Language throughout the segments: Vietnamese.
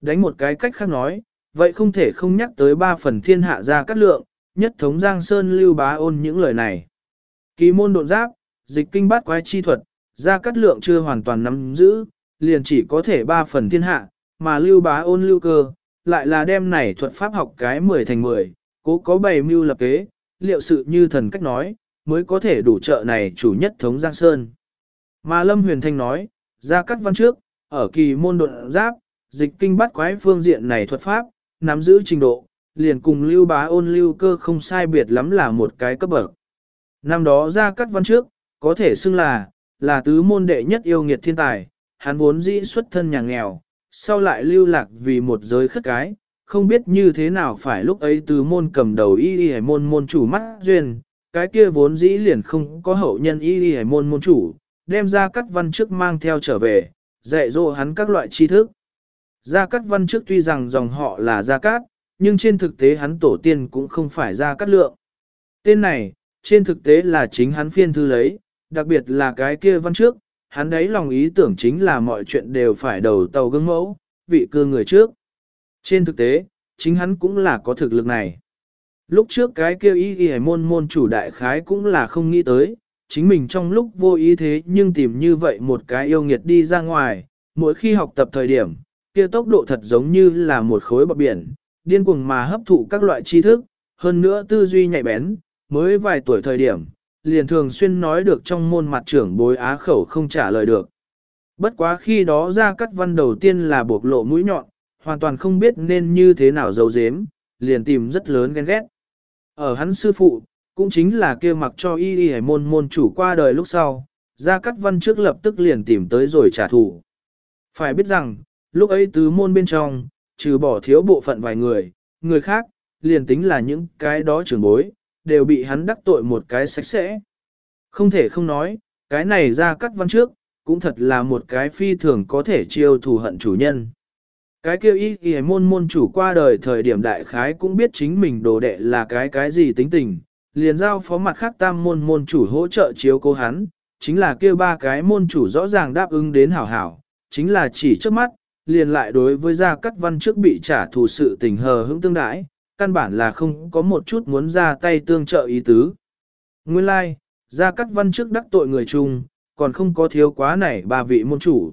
Đánh một cái cách khác nói, vậy không thể không nhắc tới ba phần thiên hạ ra cắt lượng, nhất thống Giang Sơn lưu bá ôn những lời này. Kỳ môn độn giáp, dịch kinh bát quái chi thuật, ra cắt lượng chưa hoàn toàn nắm giữ, liền chỉ có thể ba phần thiên hạ, mà lưu bá ôn lưu cơ, lại là đem này thuật pháp học cái 10 thành 10, cố có bày mưu lập kế, liệu sự như thần cách nói, mới có thể đủ trợ này chủ nhất thống Giang Sơn. Mà Lâm Huyền Thanh nói, ra cắt văn trước, ở kỳ môn độn giáp, dịch kinh bắt quái phương diện này thuật pháp, nắm giữ trình độ, liền cùng lưu bá ôn lưu cơ không sai biệt lắm là một cái cấp bậc. Năm đó ra cắt văn trước, có thể xưng là, là tứ môn đệ nhất yêu nghiệt thiên tài, hắn vốn dĩ xuất thân nhà nghèo, sau lại lưu lạc vì một giới khất cái, không biết như thế nào phải lúc ấy tứ môn cầm đầu y y hải môn môn chủ mắt duyên, cái kia vốn dĩ liền không có hậu nhân y y hải môn môn chủ, đem ra cắt văn trước mang theo trở về, dạy dỗ hắn các loại tri thức. Gia Cát Văn trước tuy rằng dòng họ là Gia Cát, nhưng trên thực tế hắn tổ tiên cũng không phải Gia Cát Lượng. Tên này, trên thực tế là chính hắn phiên thư lấy, đặc biệt là cái kia văn trước, hắn đấy lòng ý tưởng chính là mọi chuyện đều phải đầu tàu gương mẫu, vị cư người trước. Trên thực tế, chính hắn cũng là có thực lực này. Lúc trước cái kia ý ghi môn môn chủ đại khái cũng là không nghĩ tới, chính mình trong lúc vô ý thế nhưng tìm như vậy một cái yêu nghiệt đi ra ngoài, mỗi khi học tập thời điểm, kia tốc độ thật giống như là một khối bọc biển, điên cuồng mà hấp thụ các loại tri thức, hơn nữa tư duy nhạy bén, mới vài tuổi thời điểm, liền thường xuyên nói được trong môn mặt trưởng bối á khẩu không trả lời được. Bất quá khi đó ra cắt văn đầu tiên là buộc lộ mũi nhọn, hoàn toàn không biết nên như thế nào giấu giếm, liền tìm rất lớn ghen ghét. Ở hắn sư phụ, cũng chính là kia mặc cho y y hải môn môn chủ qua đời lúc sau, ra cắt văn trước lập tức liền tìm tới rồi trả thù. Phải biết rằng, lúc ấy tứ môn bên trong, trừ bỏ thiếu bộ phận vài người, người khác, liền tính là những cái đó trưởng bối, đều bị hắn đắc tội một cái sạch sẽ. Không thể không nói, cái này ra cắt văn trước, cũng thật là một cái phi thường có thể chiêu thù hận chủ nhân. Cái kêu y y môn môn chủ qua đời thời điểm đại khái cũng biết chính mình đồ đệ là cái cái gì tính tình, liền giao phó mặt khác tam môn môn chủ hỗ trợ chiếu cố hắn, chính là kêu ba cái môn chủ rõ ràng đáp ứng đến hảo hảo, chính là chỉ trước mắt, liền lại đối với gia cắt văn trước bị trả thù sự tình hờ hững tương đãi, căn bản là không có một chút muốn ra tay tương trợ ý tứ. Nguyên lai, like, gia cắt văn trước đắc tội người chung, còn không có thiếu quá này ba vị môn chủ.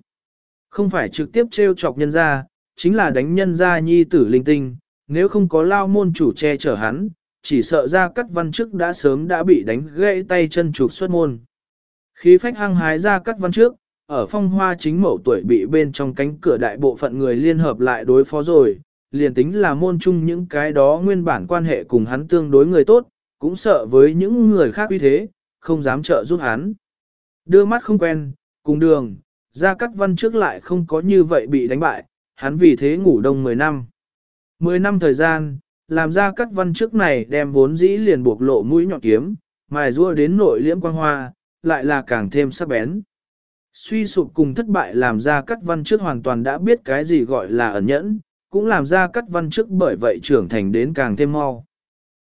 Không phải trực tiếp trêu chọc nhân gia, chính là đánh nhân gia nhi tử linh tinh, nếu không có lao môn chủ che chở hắn, chỉ sợ gia cắt văn trước đã sớm đã bị đánh gãy tay chân trục xuất môn. Khí phách hăng hái ra cắt văn trước, ở phong hoa chính mẫu tuổi bị bên trong cánh cửa đại bộ phận người liên hợp lại đối phó rồi, liền tính là môn chung những cái đó nguyên bản quan hệ cùng hắn tương đối người tốt, cũng sợ với những người khác uy thế, không dám trợ giúp hắn. Đưa mắt không quen, cùng đường, ra các văn trước lại không có như vậy bị đánh bại, hắn vì thế ngủ đông 10 năm. 10 năm thời gian, làm ra các văn trước này đem vốn dĩ liền buộc lộ mũi nhọn kiếm, mài rua đến nội liễm quang hoa, lại là càng thêm sắc bén. Suy sụp cùng thất bại làm ra cắt văn trước hoàn toàn đã biết cái gì gọi là ẩn nhẫn, cũng làm ra cắt văn trước bởi vậy trưởng thành đến càng thêm mau.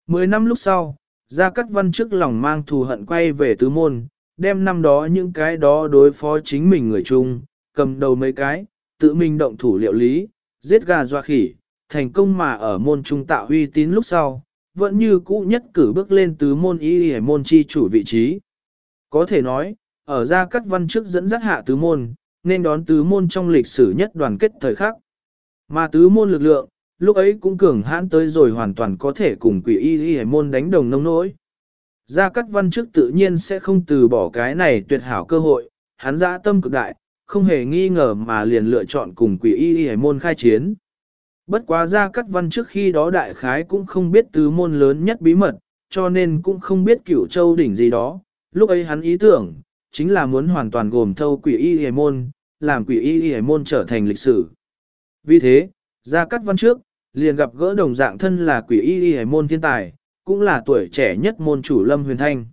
Mười năm lúc sau, ra cắt văn trước lòng mang thù hận quay về tứ môn, đem năm đó những cái đó đối phó chính mình người chung, cầm đầu mấy cái, tự mình động thủ liệu lý, giết gà doa khỉ, thành công mà ở môn trung tạo uy tín lúc sau, vẫn như cũ nhất cử bước lên tứ môn y y môn chi chủ vị trí. Có thể nói, ở ra cắt văn trước dẫn dắt hạ tứ môn, nên đón tứ môn trong lịch sử nhất đoàn kết thời khắc. Mà tứ môn lực lượng, lúc ấy cũng cường hãn tới rồi hoàn toàn có thể cùng quỷ y y môn đánh đồng nông nỗi. Gia Cát Văn trước tự nhiên sẽ không từ bỏ cái này tuyệt hảo cơ hội, hắn dã tâm cực đại, không hề nghi ngờ mà liền lựa chọn cùng quỷ y y môn khai chiến. Bất quá Gia Cát Văn trước khi đó đại khái cũng không biết tứ môn lớn nhất bí mật, cho nên cũng không biết cửu châu đỉnh gì đó. Lúc ấy hắn ý tưởng, chính là muốn hoàn toàn gồm thâu quỷ y hề môn, làm quỷ y hề môn trở thành lịch sử. Vì thế, Gia Cát Văn trước, liền gặp gỡ đồng dạng thân là quỷ y hề môn thiên tài, cũng là tuổi trẻ nhất môn chủ Lâm Huyền Thanh.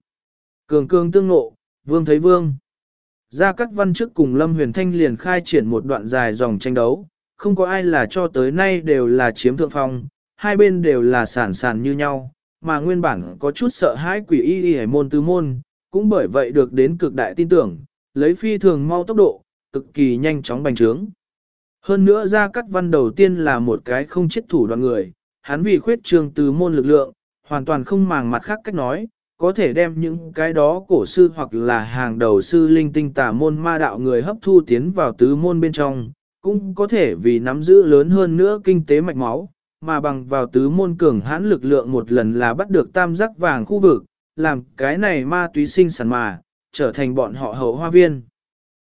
Cường cường tương ngộ, vương thấy vương. Gia Cát Văn trước cùng Lâm Huyền Thanh liền khai triển một đoạn dài dòng tranh đấu, không có ai là cho tới nay đều là chiếm thượng phong, hai bên đều là sản sản như nhau, mà nguyên bản có chút sợ hãi quỷ y y môn tứ môn, cũng bởi vậy được đến cực đại tin tưởng, lấy phi thường mau tốc độ, cực kỳ nhanh chóng bành trướng. Hơn nữa ra cắt Văn đầu tiên là một cái không chết thủ đoàn người, hắn vì khuyết trường từ môn lực lượng, hoàn toàn không màng mặt khác cách nói, có thể đem những cái đó cổ sư hoặc là hàng đầu sư linh tinh tà môn ma đạo người hấp thu tiến vào tứ môn bên trong, cũng có thể vì nắm giữ lớn hơn nữa kinh tế mạch máu, mà bằng vào tứ môn cường hãn lực lượng một lần là bắt được tam giác vàng khu vực, làm cái này ma túy sinh sản mà, trở thành bọn họ hậu hoa viên.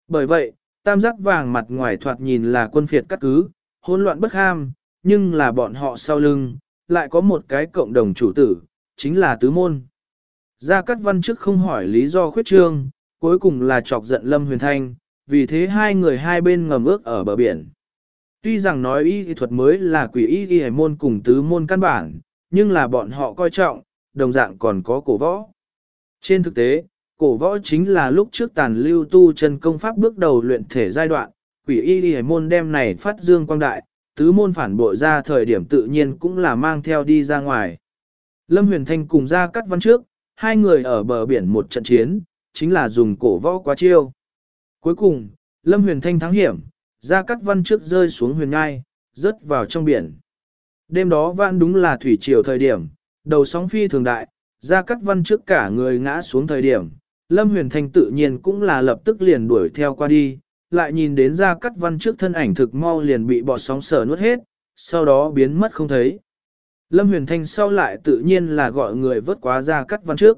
Bởi vậy, tam giác vàng mặt ngoài thoạt nhìn là quân phiệt cắt cứ, hỗn loạn bất ham, nhưng là bọn họ sau lưng, lại có một cái cộng đồng chủ tử, chính là tứ môn. Gia Cát Văn trước không hỏi lý do khuyết trương, cuối cùng là chọc giận Lâm Huyền Thanh, vì thế hai người hai bên ngầm ước ở bờ biển. Tuy rằng nói y thuật mới là quỷ y y môn cùng tứ môn căn bản, nhưng là bọn họ coi trọng, đồng dạng còn có cổ võ. Trên thực tế, cổ võ chính là lúc trước tàn lưu tu chân công pháp bước đầu luyện thể giai đoạn, quỷ y đi môn đem này phát dương quang đại, tứ môn phản bội ra thời điểm tự nhiên cũng là mang theo đi ra ngoài. Lâm Huyền Thanh cùng ra cắt văn trước, hai người ở bờ biển một trận chiến, chính là dùng cổ võ quá chiêu. Cuối cùng, Lâm Huyền Thanh thắng hiểm, ra cắt văn trước rơi xuống huyền ngai, rớt vào trong biển. Đêm đó vạn đúng là thủy triều thời điểm, đầu sóng phi thường đại, ra cắt văn trước cả người ngã xuống thời điểm, Lâm Huyền Thanh tự nhiên cũng là lập tức liền đuổi theo qua đi, lại nhìn đến ra cắt văn trước thân ảnh thực mau liền bị bọt sóng sở nuốt hết, sau đó biến mất không thấy. Lâm Huyền Thanh sau lại tự nhiên là gọi người vớt quá ra cắt văn trước.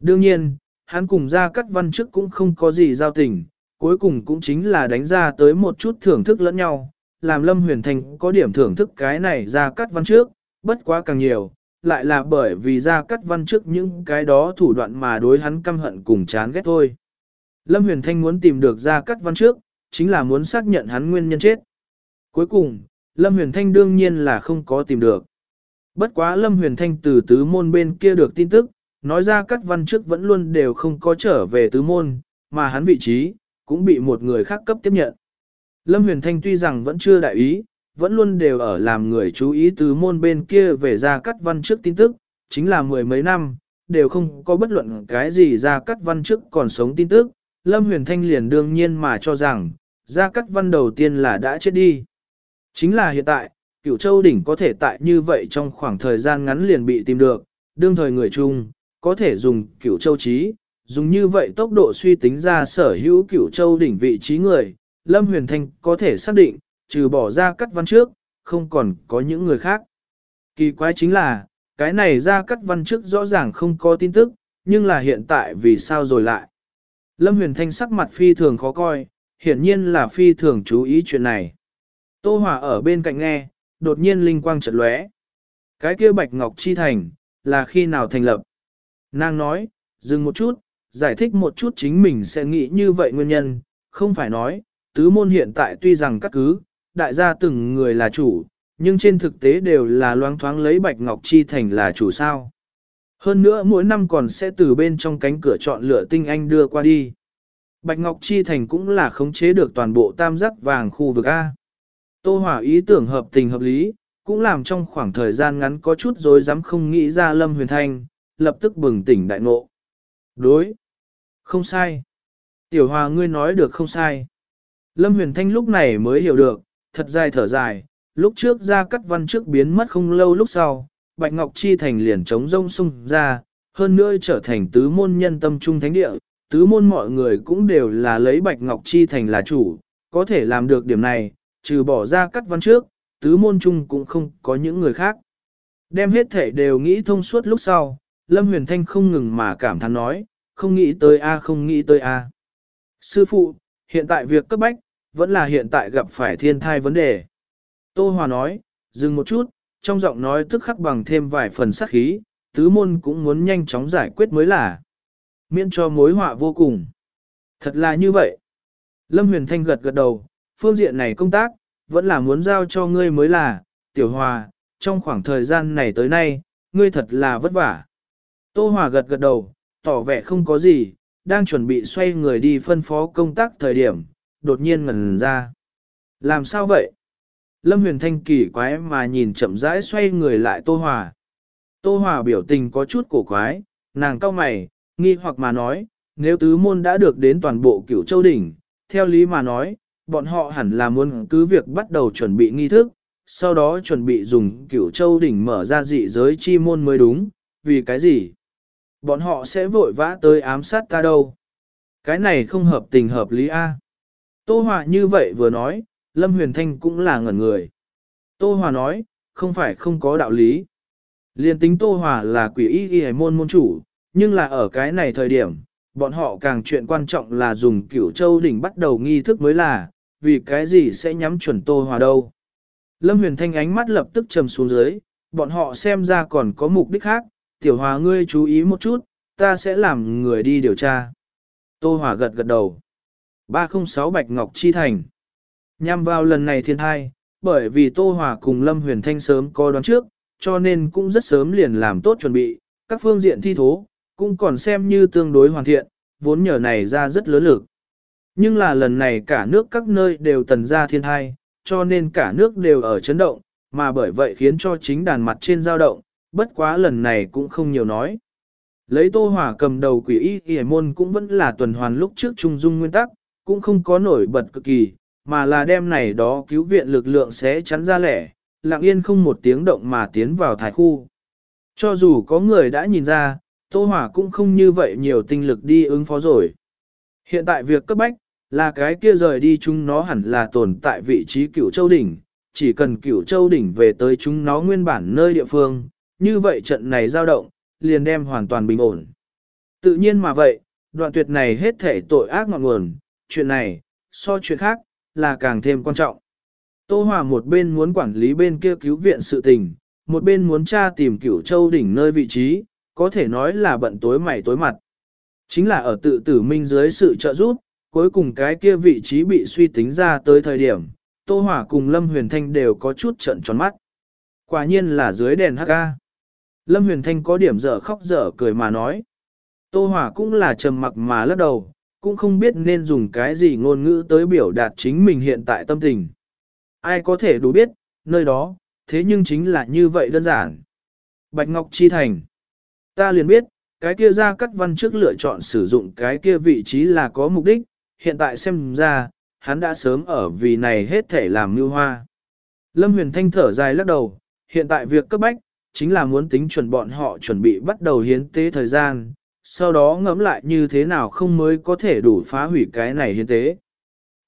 Đương nhiên, hắn cùng ra cắt văn trước cũng không có gì giao tình, cuối cùng cũng chính là đánh ra tới một chút thưởng thức lẫn nhau, làm Lâm Huyền Thanh có điểm thưởng thức cái này ra cắt văn trước, bất quá càng nhiều, lại là bởi vì ra cắt văn trước những cái đó thủ đoạn mà đối hắn căm hận cùng chán ghét thôi. Lâm Huyền Thanh muốn tìm được ra cắt văn trước, chính là muốn xác nhận hắn nguyên nhân chết. Cuối cùng, Lâm Huyền Thanh đương nhiên là không có tìm được. Bất quá Lâm Huyền Thanh từ tứ môn bên kia được tin tức, nói ra cắt văn trước vẫn luôn đều không có trở về tứ môn, mà hắn vị trí, cũng bị một người khác cấp tiếp nhận. Lâm Huyền Thanh tuy rằng vẫn chưa đại ý, vẫn luôn đều ở làm người chú ý tứ môn bên kia về ra cắt văn trước tin tức, chính là mười mấy năm, đều không có bất luận cái gì ra cắt văn trước còn sống tin tức, Lâm Huyền Thanh liền đương nhiên mà cho rằng, Gia Cát Văn đầu tiên là đã chết đi. Chính là hiện tại, cửu châu đỉnh có thể tại như vậy trong khoảng thời gian ngắn liền bị tìm được, đương thời người chung, có thể dùng cửu châu trí, dùng như vậy tốc độ suy tính ra sở hữu cửu châu đỉnh vị trí người, Lâm Huyền Thanh có thể xác định, trừ bỏ ra cắt văn trước, không còn có những người khác. Kỳ quái chính là, cái này ra cắt văn trước rõ ràng không có tin tức, nhưng là hiện tại vì sao rồi lại. Lâm Huyền Thanh sắc mặt phi thường khó coi, hiển nhiên là phi thường chú ý chuyện này. Tô Hòa ở bên cạnh nghe, đột nhiên linh quang chợt lóe. Cái kia Bạch Ngọc Chi Thành, là khi nào thành lập? Nàng nói, dừng một chút, giải thích một chút chính mình sẽ nghĩ như vậy nguyên nhân, không phải nói, tứ môn hiện tại tuy rằng cắt cứ, đại gia từng người là chủ, nhưng trên thực tế đều là loáng thoáng lấy Bạch Ngọc Chi Thành là chủ sao. Hơn nữa mỗi năm còn sẽ từ bên trong cánh cửa chọn lựa tinh anh đưa qua đi. Bạch Ngọc Chi Thành cũng là khống chế được toàn bộ tam giác vàng khu vực A. Tô Hỏa ý tưởng hợp tình hợp lý, cũng làm trong khoảng thời gian ngắn có chút rồi dám không nghĩ ra Lâm Huyền Thanh, lập tức bừng tỉnh đại ngộ. Đối. Không sai. Tiểu Hòa ngươi nói được không sai. Lâm Huyền Thanh lúc này mới hiểu được, thật dài thở dài, lúc trước ra cắt văn trước biến mất không lâu lúc sau, Bạch Ngọc Chi Thành liền chống rông sung ra, hơn nữa trở thành tứ môn nhân tâm trung thánh địa, tứ môn mọi người cũng đều là lấy Bạch Ngọc Chi Thành là chủ, có thể làm được điểm này, trừ bỏ ra cắt văn trước, tứ môn chung cũng không có những người khác. Đem hết thể đều nghĩ thông suốt lúc sau, Lâm Huyền Thanh không ngừng mà cảm thán nói, không nghĩ tới a không nghĩ tới a. Sư phụ, hiện tại việc cấp bách, vẫn là hiện tại gặp phải thiên thai vấn đề. Tô Hòa nói, dừng một chút, trong giọng nói tức khắc bằng thêm vài phần sát khí, tứ môn cũng muốn nhanh chóng giải quyết mới là. Miễn cho mối họa vô cùng. Thật là như vậy. Lâm Huyền Thanh gật gật đầu, phương diện này công tác, vẫn là muốn giao cho ngươi mới là, tiểu hòa, trong khoảng thời gian này tới nay, ngươi thật là vất vả. Tô Hòa gật gật đầu, tỏ vẻ không có gì, đang chuẩn bị xoay người đi phân phó công tác thời điểm, đột nhiên ngần ra. Làm sao vậy? Lâm Huyền Thanh kỳ quái mà nhìn chậm rãi xoay người lại Tô Hòa. Tô Hòa biểu tình có chút cổ quái, nàng cau mày, nghi hoặc mà nói, nếu tứ môn đã được đến toàn bộ cửu châu đỉnh, theo lý mà nói, bọn họ hẳn là muốn cứ việc bắt đầu chuẩn bị nghi thức, sau đó chuẩn bị dùng cửu châu đỉnh mở ra dị giới chi môn mới đúng, vì cái gì? Bọn họ sẽ vội vã tới ám sát ta đâu? Cái này không hợp tình hợp lý A. Tô Hòa như vậy vừa nói, Lâm Huyền Thanh cũng là ngẩn người. Tô Hòa nói, không phải không có đạo lý. Liên tính Tô Hòa là quỷ y y môn môn chủ, nhưng là ở cái này thời điểm, bọn họ càng chuyện quan trọng là dùng cửu châu đỉnh bắt đầu nghi thức mới là, vì cái gì sẽ nhắm chuẩn Tô Hòa đâu. Lâm Huyền Thanh ánh mắt lập tức trầm xuống dưới, bọn họ xem ra còn có mục đích khác, tiểu hòa ngươi chú ý một chút, ta sẽ làm người đi điều tra. Tô Hòa gật gật đầu. 306 Bạch Ngọc Chi Thành Nhằm vào lần này thiên thai, bởi vì Tô Hòa cùng Lâm Huyền Thanh sớm có đoán trước, cho nên cũng rất sớm liền làm tốt chuẩn bị, các phương diện thi thố, cũng còn xem như tương đối hoàn thiện, vốn nhờ này ra rất lớn lực. Nhưng là lần này cả nước các nơi đều tần ra thiên thai, cho nên cả nước đều ở chấn động, mà bởi vậy khiến cho chính đàn mặt trên dao động, bất quá lần này cũng không nhiều nói. Lấy Tô Hòa cầm đầu quỷ y y môn cũng vẫn là tuần hoàn lúc trước trung dung nguyên tắc, cũng không có nổi bật cực kỳ, mà là đem này đó cứu viện lực lượng sẽ chắn ra lẻ, lặng yên không một tiếng động mà tiến vào thái khu. Cho dù có người đã nhìn ra, Tô Hỏa cũng không như vậy nhiều tinh lực đi ứng phó rồi. Hiện tại việc cấp bách, là cái kia rời đi chúng nó hẳn là tồn tại vị trí cửu châu đỉnh, chỉ cần cửu châu đỉnh về tới chúng nó nguyên bản nơi địa phương, như vậy trận này dao động, liền đem hoàn toàn bình ổn. Tự nhiên mà vậy, đoạn tuyệt này hết thể tội ác ngọn nguồn, chuyện này, so chuyện khác, là càng thêm quan trọng. Tô Hòa một bên muốn quản lý bên kia cứu viện sự tình, một bên muốn tra tìm cửu châu đỉnh nơi vị trí, có thể nói là bận tối mày tối mặt. Chính là ở tự tử minh dưới sự trợ giúp, cuối cùng cái kia vị trí bị suy tính ra tới thời điểm, Tô Hòa cùng Lâm Huyền Thanh đều có chút trận tròn mắt. Quả nhiên là dưới đèn HK. Lâm Huyền Thanh có điểm dở khóc dở cười mà nói. Tô Hòa cũng là trầm mặc mà lắc đầu, cũng không biết nên dùng cái gì ngôn ngữ tới biểu đạt chính mình hiện tại tâm tình. Ai có thể đủ biết, nơi đó, thế nhưng chính là như vậy đơn giản. Bạch Ngọc Chi Thành. Ta liền biết, cái kia ra cắt văn trước lựa chọn sử dụng cái kia vị trí là có mục đích, hiện tại xem ra, hắn đã sớm ở vì này hết thể làm mưu hoa. Lâm Huyền Thanh thở dài lắc đầu, hiện tại việc cấp bách, chính là muốn tính chuẩn bọn họ chuẩn bị bắt đầu hiến tế thời gian, sau đó ngẫm lại như thế nào không mới có thể đủ phá hủy cái này hiến tế.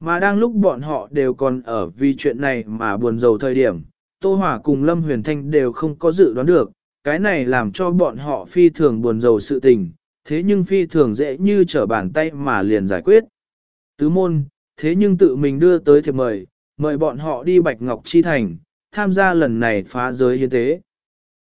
Mà đang lúc bọn họ đều còn ở vì chuyện này mà buồn rầu thời điểm, Tô Hỏa cùng Lâm Huyền Thanh đều không có dự đoán được, cái này làm cho bọn họ phi thường buồn rầu sự tình, thế nhưng phi thường dễ như trở bàn tay mà liền giải quyết. Tứ môn, thế nhưng tự mình đưa tới thiệp mời, mời bọn họ đi Bạch Ngọc Chi Thành, tham gia lần này phá giới hiến tế.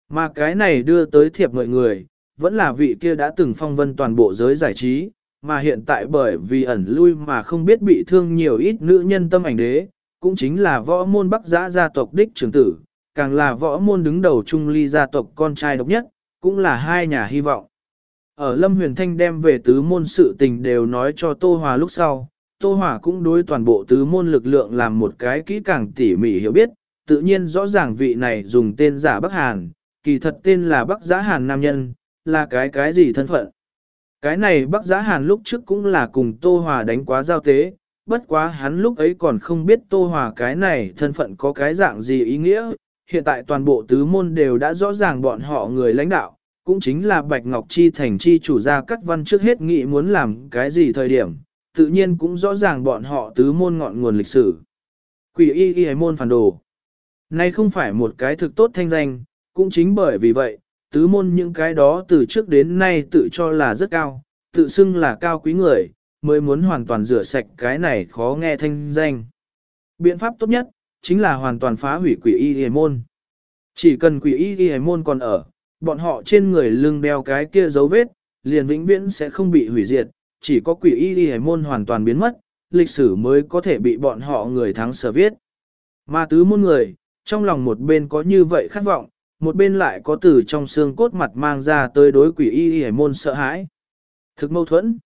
Mà cái này đưa tới thiệp mời người, vẫn là vị kia đã từng phong vân toàn bộ giới giải trí, mà hiện tại bởi vì ẩn lui mà không biết bị thương nhiều ít nữ nhân tâm ảnh đế, cũng chính là võ môn bắc giã gia tộc đích trưởng tử, càng là võ môn đứng đầu trung ly gia tộc con trai độc nhất, cũng là hai nhà hy vọng. Ở Lâm Huyền Thanh đem về tứ môn sự tình đều nói cho Tô Hòa lúc sau, Tô Hòa cũng đối toàn bộ tứ môn lực lượng làm một cái kỹ càng tỉ mỉ hiểu biết, tự nhiên rõ ràng vị này dùng tên giả Bắc Hàn, kỳ thật tên là Bắc Giã Hàn Nam Nhân, là cái cái gì thân phận. Cái này bác Giã Hàn lúc trước cũng là cùng Tô Hòa đánh quá giao tế, bất quá hắn lúc ấy còn không biết Tô Hòa cái này thân phận có cái dạng gì ý nghĩa, hiện tại toàn bộ tứ môn đều đã rõ ràng bọn họ người lãnh đạo, cũng chính là Bạch Ngọc Chi thành chi chủ gia cắt văn trước hết nghĩ muốn làm cái gì thời điểm, tự nhiên cũng rõ ràng bọn họ tứ môn ngọn nguồn lịch sử. Quỷ y y môn phản đồ. Nay không phải một cái thực tốt thanh danh, cũng chính bởi vì vậy, tứ môn những cái đó từ trước đến nay tự cho là rất cao, tự xưng là cao quý người, mới muốn hoàn toàn rửa sạch cái này khó nghe thanh danh. Biện pháp tốt nhất, chính là hoàn toàn phá hủy quỷ y hề môn. Chỉ cần quỷ y y môn còn ở, bọn họ trên người lưng đeo cái kia dấu vết, liền vĩnh viễn sẽ không bị hủy diệt, chỉ có quỷ y y môn hoàn toàn biến mất, lịch sử mới có thể bị bọn họ người thắng sở viết. Mà tứ môn người, trong lòng một bên có như vậy khát vọng, một bên lại có từ trong xương cốt mặt mang ra tới đối quỷ y y môn sợ hãi. Thực mâu thuẫn.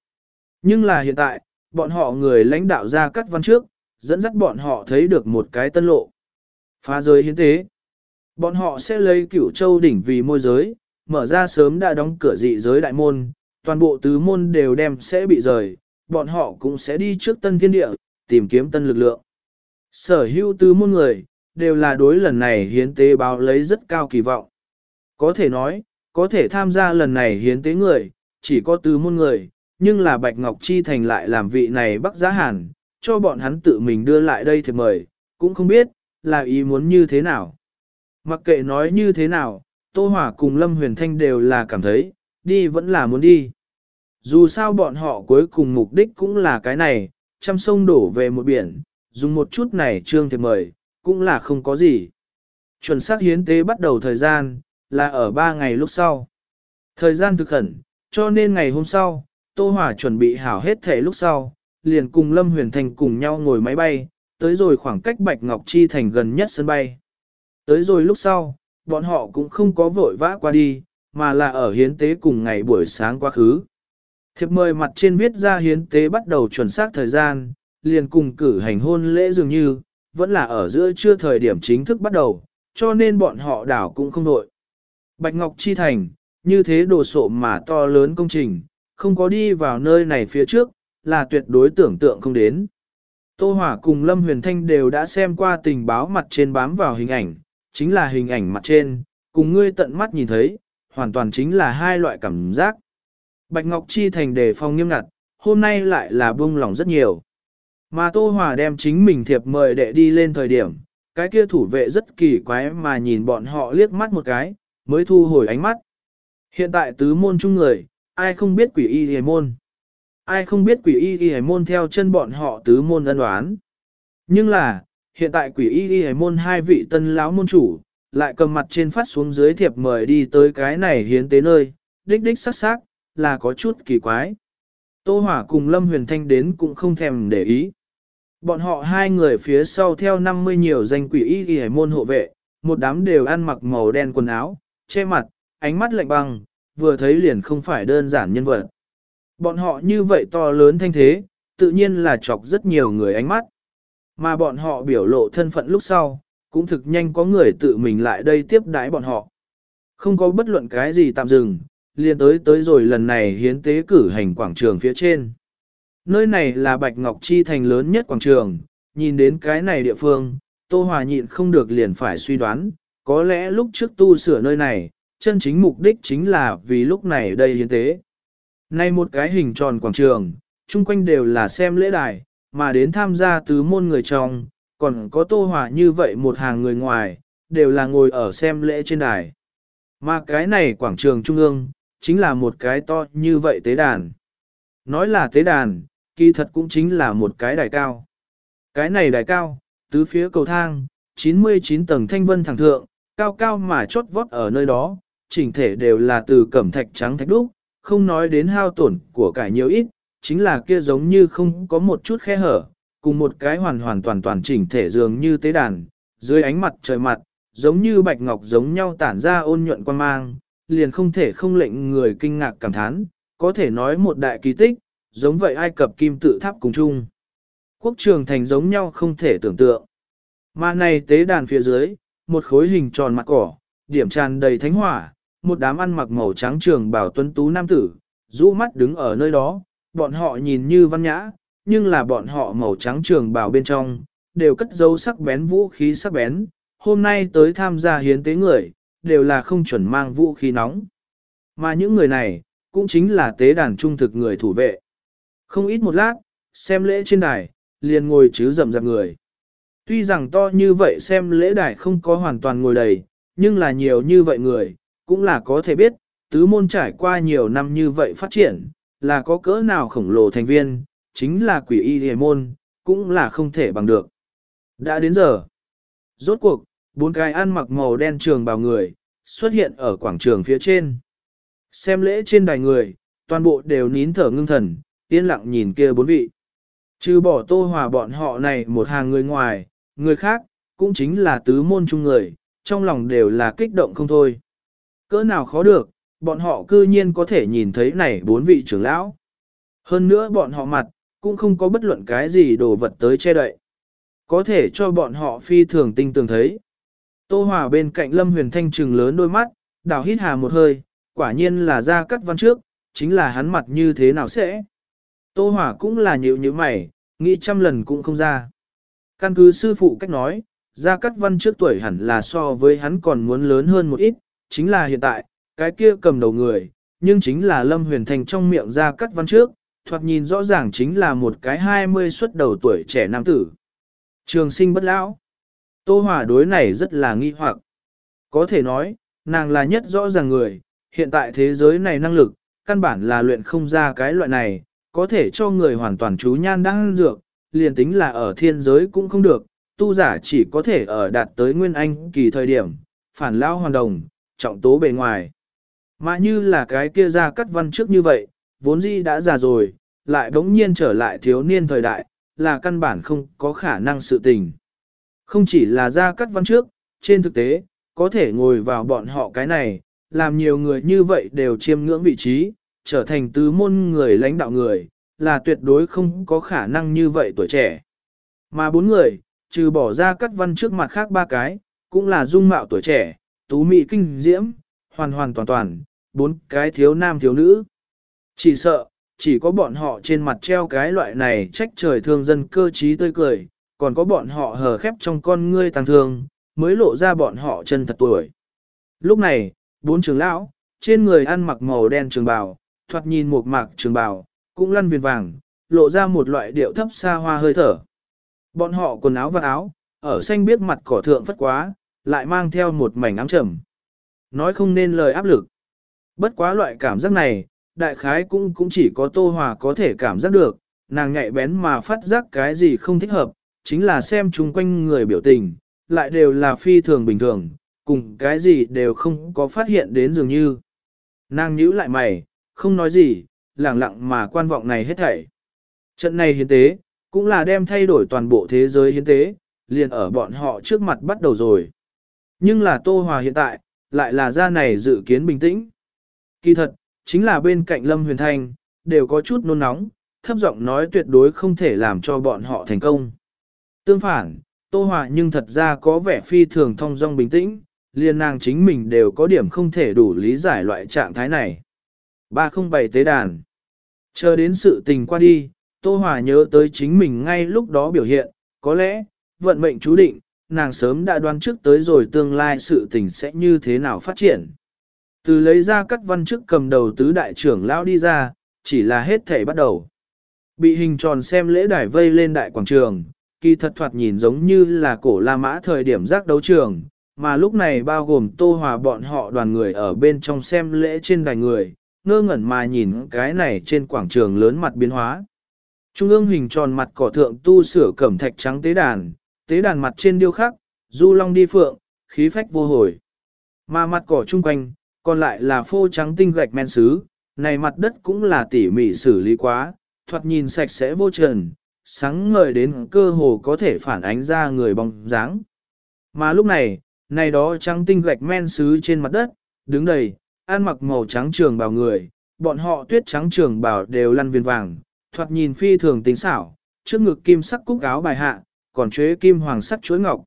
Nhưng là hiện tại, bọn họ người lãnh đạo ra cắt văn trước, dẫn dắt bọn họ thấy được một cái tân lộ. Phá giới hiến tế. Bọn họ sẽ lấy cửu châu đỉnh vì môi giới, mở ra sớm đã đóng cửa dị giới đại môn, toàn bộ tứ môn đều đem sẽ bị rời, bọn họ cũng sẽ đi trước tân thiên địa, tìm kiếm tân lực lượng. Sở hữu tứ môn người, đều là đối lần này hiến tế báo lấy rất cao kỳ vọng. Có thể nói, có thể tham gia lần này hiến tế người, chỉ có tứ môn người, nhưng là Bạch Ngọc Chi Thành lại làm vị này bắc giá hàn, cho bọn hắn tự mình đưa lại đây thì mời, cũng không biết, là ý muốn như thế nào. Mặc kệ nói như thế nào, Tô Hỏa cùng Lâm Huyền Thanh đều là cảm thấy, đi vẫn là muốn đi. Dù sao bọn họ cuối cùng mục đích cũng là cái này, trăm sông đổ về một biển, dùng một chút này trương thiệp mời, cũng là không có gì. Chuẩn xác hiến tế bắt đầu thời gian, là ở 3 ngày lúc sau. Thời gian thực khẩn, cho nên ngày hôm sau, Tô Hỏa chuẩn bị hảo hết thể lúc sau, liền cùng Lâm Huyền Thành cùng nhau ngồi máy bay, tới rồi khoảng cách Bạch Ngọc Chi thành gần nhất sân bay. Tới rồi lúc sau, bọn họ cũng không có vội vã qua đi, mà là ở hiến tế cùng ngày buổi sáng quá khứ. Thiệp mời mặt trên viết ra hiến tế bắt đầu chuẩn xác thời gian, liền cùng cử hành hôn lễ dường như, vẫn là ở giữa trưa thời điểm chính thức bắt đầu, cho nên bọn họ đảo cũng không vội. Bạch Ngọc Chi Thành, như thế đồ sộ mà to lớn công trình, không có đi vào nơi này phía trước, là tuyệt đối tưởng tượng không đến. Tô Hỏa cùng Lâm Huyền Thanh đều đã xem qua tình báo mặt trên bám vào hình ảnh, chính là hình ảnh mặt trên, cùng ngươi tận mắt nhìn thấy, hoàn toàn chính là hai loại cảm giác. Bạch Ngọc Chi thành đề phòng nghiêm ngặt, hôm nay lại là buông lỏng rất nhiều. Mà Tô Hòa đem chính mình thiệp mời đệ đi lên thời điểm, cái kia thủ vệ rất kỳ quái mà nhìn bọn họ liếc mắt một cái, mới thu hồi ánh mắt. Hiện tại tứ môn chung người, ai không biết quỷ y hề môn. Ai không biết quỷ y hề môn theo chân bọn họ tứ môn ân đoán. Nhưng là, hiện tại quỷ y hề môn hai vị tân lão môn chủ, lại cầm mặt trên phát xuống dưới thiệp mời đi tới cái này hiến tế nơi, đích đích sắc sắc, là có chút kỳ quái. Tô Hỏa cùng Lâm Huyền Thanh đến cũng không thèm để ý. Bọn họ hai người phía sau theo 50 nhiều danh quỷ y ghi môn hộ vệ, một đám đều ăn mặc màu đen quần áo, che mặt, ánh mắt lạnh băng, vừa thấy liền không phải đơn giản nhân vật. Bọn họ như vậy to lớn thanh thế, tự nhiên là chọc rất nhiều người ánh mắt. Mà bọn họ biểu lộ thân phận lúc sau, cũng thực nhanh có người tự mình lại đây tiếp đái bọn họ. Không có bất luận cái gì tạm dừng, liền tới tới rồi lần này hiến tế cử hành quảng trường phía trên. Nơi này là Bạch Ngọc Chi thành lớn nhất quảng trường, nhìn đến cái này địa phương, Tô Hòa nhịn không được liền phải suy đoán, có lẽ lúc trước tu sửa nơi này, chân chính mục đích chính là vì lúc này đây hiến tế. Nay một cái hình tròn quảng trường, chung quanh đều là xem lễ đài, mà đến tham gia tứ môn người trong, còn có Tô Hòa như vậy một hàng người ngoài, đều là ngồi ở xem lễ trên đài. Mà cái này quảng trường trung ương, chính là một cái to như vậy tế đàn. Nói là tế đàn, kỳ thật cũng chính là một cái đài cao. Cái này đài cao, tứ phía cầu thang, 99 tầng thanh vân thẳng thượng, cao cao mà chót vót ở nơi đó, chỉnh thể đều là từ cẩm thạch trắng thạch đúc, không nói đến hao tổn của cải nhiều ít, chính là kia giống như không có một chút khe hở, cùng một cái hoàn hoàn toàn toàn chỉnh thể dường như tế đàn, dưới ánh mặt trời mặt, giống như bạch ngọc giống nhau tản ra ôn nhuận quan mang, liền không thể không lệnh người kinh ngạc cảm thán, có thể nói một đại kỳ tích, giống vậy Ai Cập kim tự tháp cùng chung. Quốc trường thành giống nhau không thể tưởng tượng. Mà này tế đàn phía dưới, một khối hình tròn mặt cỏ, điểm tràn đầy thánh hỏa, một đám ăn mặc màu trắng trường bảo tuấn tú nam tử, rũ mắt đứng ở nơi đó, bọn họ nhìn như văn nhã, nhưng là bọn họ màu trắng trường bảo bên trong, đều cất dấu sắc bén vũ khí sắc bén. Hôm nay tới tham gia hiến tế người, đều là không chuẩn mang vũ khí nóng. Mà những người này, cũng chính là tế đàn trung thực người thủ vệ. Không ít một lát, xem lễ trên đài, liền ngồi chứ rậm rạp người. Tuy rằng to như vậy xem lễ đài không có hoàn toàn ngồi đầy, nhưng là nhiều như vậy người, cũng là có thể biết, tứ môn trải qua nhiều năm như vậy phát triển, là có cỡ nào khổng lồ thành viên, chính là quỷ y hề môn, cũng là không thể bằng được. Đã đến giờ. Rốt cuộc, bốn cái ăn mặc màu đen trường bào người, xuất hiện ở quảng trường phía trên. Xem lễ trên đài người, toàn bộ đều nín thở ngưng thần, yên lặng nhìn kia bốn vị. Trừ bỏ tô hòa bọn họ này một hàng người ngoài, người khác, cũng chính là tứ môn chung người, trong lòng đều là kích động không thôi. Cỡ nào khó được, bọn họ cư nhiên có thể nhìn thấy này bốn vị trưởng lão. Hơn nữa bọn họ mặt, cũng không có bất luận cái gì đồ vật tới che đậy. Có thể cho bọn họ phi thường tinh tường thấy. Tô Hòa bên cạnh Lâm Huyền Thanh trừng lớn đôi mắt, đào hít hà một hơi, quả nhiên là ra cắt văn trước, chính là hắn mặt như thế nào sẽ. Tô Hỏa cũng là nhịu như mày, Nghĩ trăm lần cũng không ra. Căn cứ sư phụ cách nói, Gia Cát Văn trước tuổi hẳn là so với hắn còn muốn lớn hơn một ít, chính là hiện tại, cái kia cầm đầu người, nhưng chính là Lâm Huyền Thành trong miệng Gia Cát Văn trước, thoạt nhìn rõ ràng chính là một cái 20 xuất đầu tuổi trẻ nam tử. Trường sinh bất lão. Tô Hòa đối này rất là nghi hoặc. Có thể nói, nàng là nhất rõ ràng người, hiện tại thế giới này năng lực, căn bản là luyện không ra cái loại này, có thể cho người hoàn toàn chú nhan đang dược, liền tính là ở thiên giới cũng không được, tu giả chỉ có thể ở đạt tới nguyên anh kỳ thời điểm, phản lao hoàn đồng, trọng tố bề ngoài. Mà như là cái kia ra cắt văn trước như vậy, vốn dĩ đã già rồi, lại bỗng nhiên trở lại thiếu niên thời đại, là căn bản không có khả năng sự tình. Không chỉ là ra cắt văn trước, trên thực tế, có thể ngồi vào bọn họ cái này, làm nhiều người như vậy đều chiêm ngưỡng vị trí, trở thành tứ môn người lãnh đạo người, là tuyệt đối không có khả năng như vậy tuổi trẻ. Mà bốn người, trừ bỏ ra cắt văn trước mặt khác ba cái, cũng là dung mạo tuổi trẻ, tú mỹ kinh diễm, hoàn hoàn toàn toàn, bốn cái thiếu nam thiếu nữ. Chỉ sợ, chỉ có bọn họ trên mặt treo cái loại này trách trời thương dân cơ trí tươi cười, còn có bọn họ hờ khép trong con ngươi tàng thương, mới lộ ra bọn họ chân thật tuổi. Lúc này, bốn trưởng lão, trên người ăn mặc màu đen trường bào, thoạt nhìn một mạc trường bào, cũng lăn viền vàng, lộ ra một loại điệu thấp xa hoa hơi thở. Bọn họ quần áo và áo, ở xanh biết mặt cỏ thượng phất quá, lại mang theo một mảnh ám trầm. Nói không nên lời áp lực. Bất quá loại cảm giác này, đại khái cũng cũng chỉ có Tô Hòa có thể cảm giác được, nàng nhạy bén mà phát giác cái gì không thích hợp, chính là xem chung quanh người biểu tình, lại đều là phi thường bình thường, cùng cái gì đều không có phát hiện đến dường như. Nàng nhíu lại mày, không nói gì, lẳng lặng mà quan vọng này hết thảy. Trận này hiến tế, cũng là đem thay đổi toàn bộ thế giới hiến tế, liền ở bọn họ trước mặt bắt đầu rồi. Nhưng là Tô Hòa hiện tại, lại là ra này dự kiến bình tĩnh. Kỳ thật, chính là bên cạnh Lâm Huyền Thanh, đều có chút nôn nóng, thấp giọng nói tuyệt đối không thể làm cho bọn họ thành công. Tương phản, Tô Hòa nhưng thật ra có vẻ phi thường thông dong bình tĩnh, liền nàng chính mình đều có điểm không thể đủ lý giải loại trạng thái này. 307 tế đàn. Chờ đến sự tình qua đi, Tô Hòa nhớ tới chính mình ngay lúc đó biểu hiện, có lẽ, vận mệnh chú định, nàng sớm đã đoán trước tới rồi tương lai sự tình sẽ như thế nào phát triển. Từ lấy ra các văn chức cầm đầu tứ đại trưởng lão đi ra, chỉ là hết thể bắt đầu. Bị hình tròn xem lễ đài vây lên đại quảng trường, kỳ thật thoạt nhìn giống như là cổ La Mã thời điểm giác đấu trường, mà lúc này bao gồm Tô Hòa bọn họ đoàn người ở bên trong xem lễ trên đài người, ngơ ngẩn mà nhìn cái này trên quảng trường lớn mặt biến hóa. Trung ương hình tròn mặt cỏ thượng tu sửa cẩm thạch trắng tế đàn, tế đàn mặt trên điêu khắc, du long đi phượng, khí phách vô hồi. Mà mặt cỏ chung quanh, còn lại là phô trắng tinh gạch men sứ, này mặt đất cũng là tỉ mỉ xử lý quá, thoạt nhìn sạch sẽ vô trần, sáng ngời đến cơ hồ có thể phản ánh ra người bóng dáng. Mà lúc này, này đó trắng tinh gạch men sứ trên mặt đất, đứng đầy, ăn mặc màu trắng trường bào người, bọn họ tuyết trắng trường bào đều lăn viên vàng, thoạt nhìn phi thường tính xảo, trước ngực kim sắc cúc áo bài hạ, còn chế kim hoàng sắc chuối ngọc.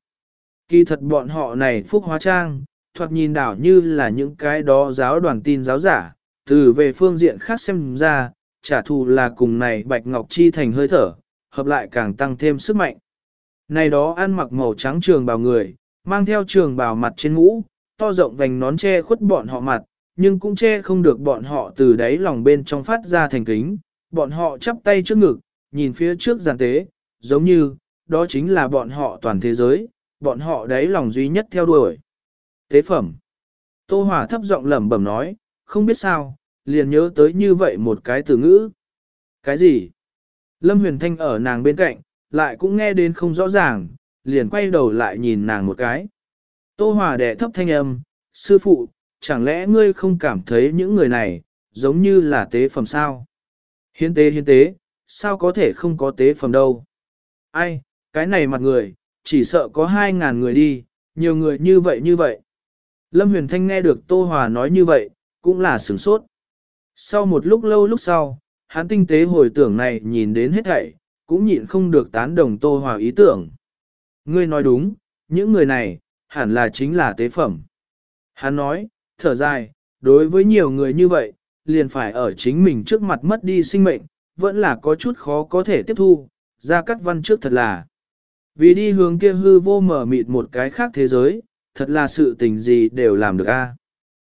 Kỳ thật bọn họ này phúc hóa trang, thoạt nhìn đảo như là những cái đó giáo đoàn tin giáo giả, từ về phương diện khác xem ra, trả thù là cùng này bạch ngọc chi thành hơi thở, hợp lại càng tăng thêm sức mạnh. Này đó ăn mặc màu trắng trường bào người, mang theo trường bào mặt trên mũ, to rộng vành nón che khuất bọn họ mặt, nhưng cũng che không được bọn họ từ đáy lòng bên trong phát ra thành kính, bọn họ chắp tay trước ngực, nhìn phía trước giàn tế, giống như, đó chính là bọn họ toàn thế giới, bọn họ đáy lòng duy nhất theo đuổi. Tế phẩm. Tô Hòa thấp giọng lẩm bẩm nói, không biết sao, liền nhớ tới như vậy một cái từ ngữ. Cái gì? Lâm Huyền Thanh ở nàng bên cạnh, lại cũng nghe đến không rõ ràng, liền quay đầu lại nhìn nàng một cái. Tô Hòa đẻ thấp thanh âm, sư phụ, chẳng lẽ ngươi không cảm thấy những người này, giống như là tế phẩm sao? Hiến tế hiến tế, sao có thể không có tế phẩm đâu? Ai, cái này mặt người, chỉ sợ có hai ngàn người đi, nhiều người như vậy như vậy. Lâm Huyền Thanh nghe được Tô Hòa nói như vậy, cũng là sửng sốt. Sau một lúc lâu lúc sau, hắn tinh tế hồi tưởng này nhìn đến hết thảy, cũng nhịn không được tán đồng Tô Hòa ý tưởng. Ngươi nói đúng, những người này, hẳn là chính là tế phẩm. Hắn nói, thở dài, đối với nhiều người như vậy, liền phải ở chính mình trước mặt mất đi sinh mệnh, vẫn là có chút khó có thể tiếp thu, ra cắt văn trước thật là. Vì đi hướng kia hư vô mở mịt một cái khác thế giới, thật là sự tình gì đều làm được a.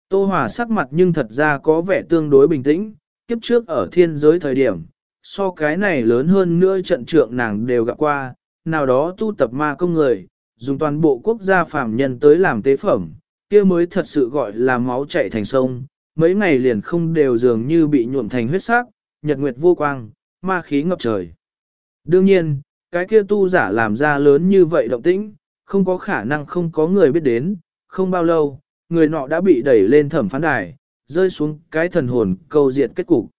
Tô Hòa sắc mặt nhưng thật ra có vẻ tương đối bình tĩnh, kiếp trước ở thiên giới thời điểm, so cái này lớn hơn nữa trận trượng nàng đều gặp qua, nào đó tu tập ma công người, dùng toàn bộ quốc gia phạm nhân tới làm tế phẩm, kia mới thật sự gọi là máu chảy thành sông, mấy ngày liền không đều dường như bị nhuộm thành huyết sắc, nhật nguyệt vô quang, ma khí ngập trời. Đương nhiên, cái kia tu giả làm ra lớn như vậy động tĩnh, không có khả năng không có người biết đến, không bao lâu, người nọ đã bị đẩy lên thẩm phán đài, rơi xuống cái thần hồn câu diệt kết cục.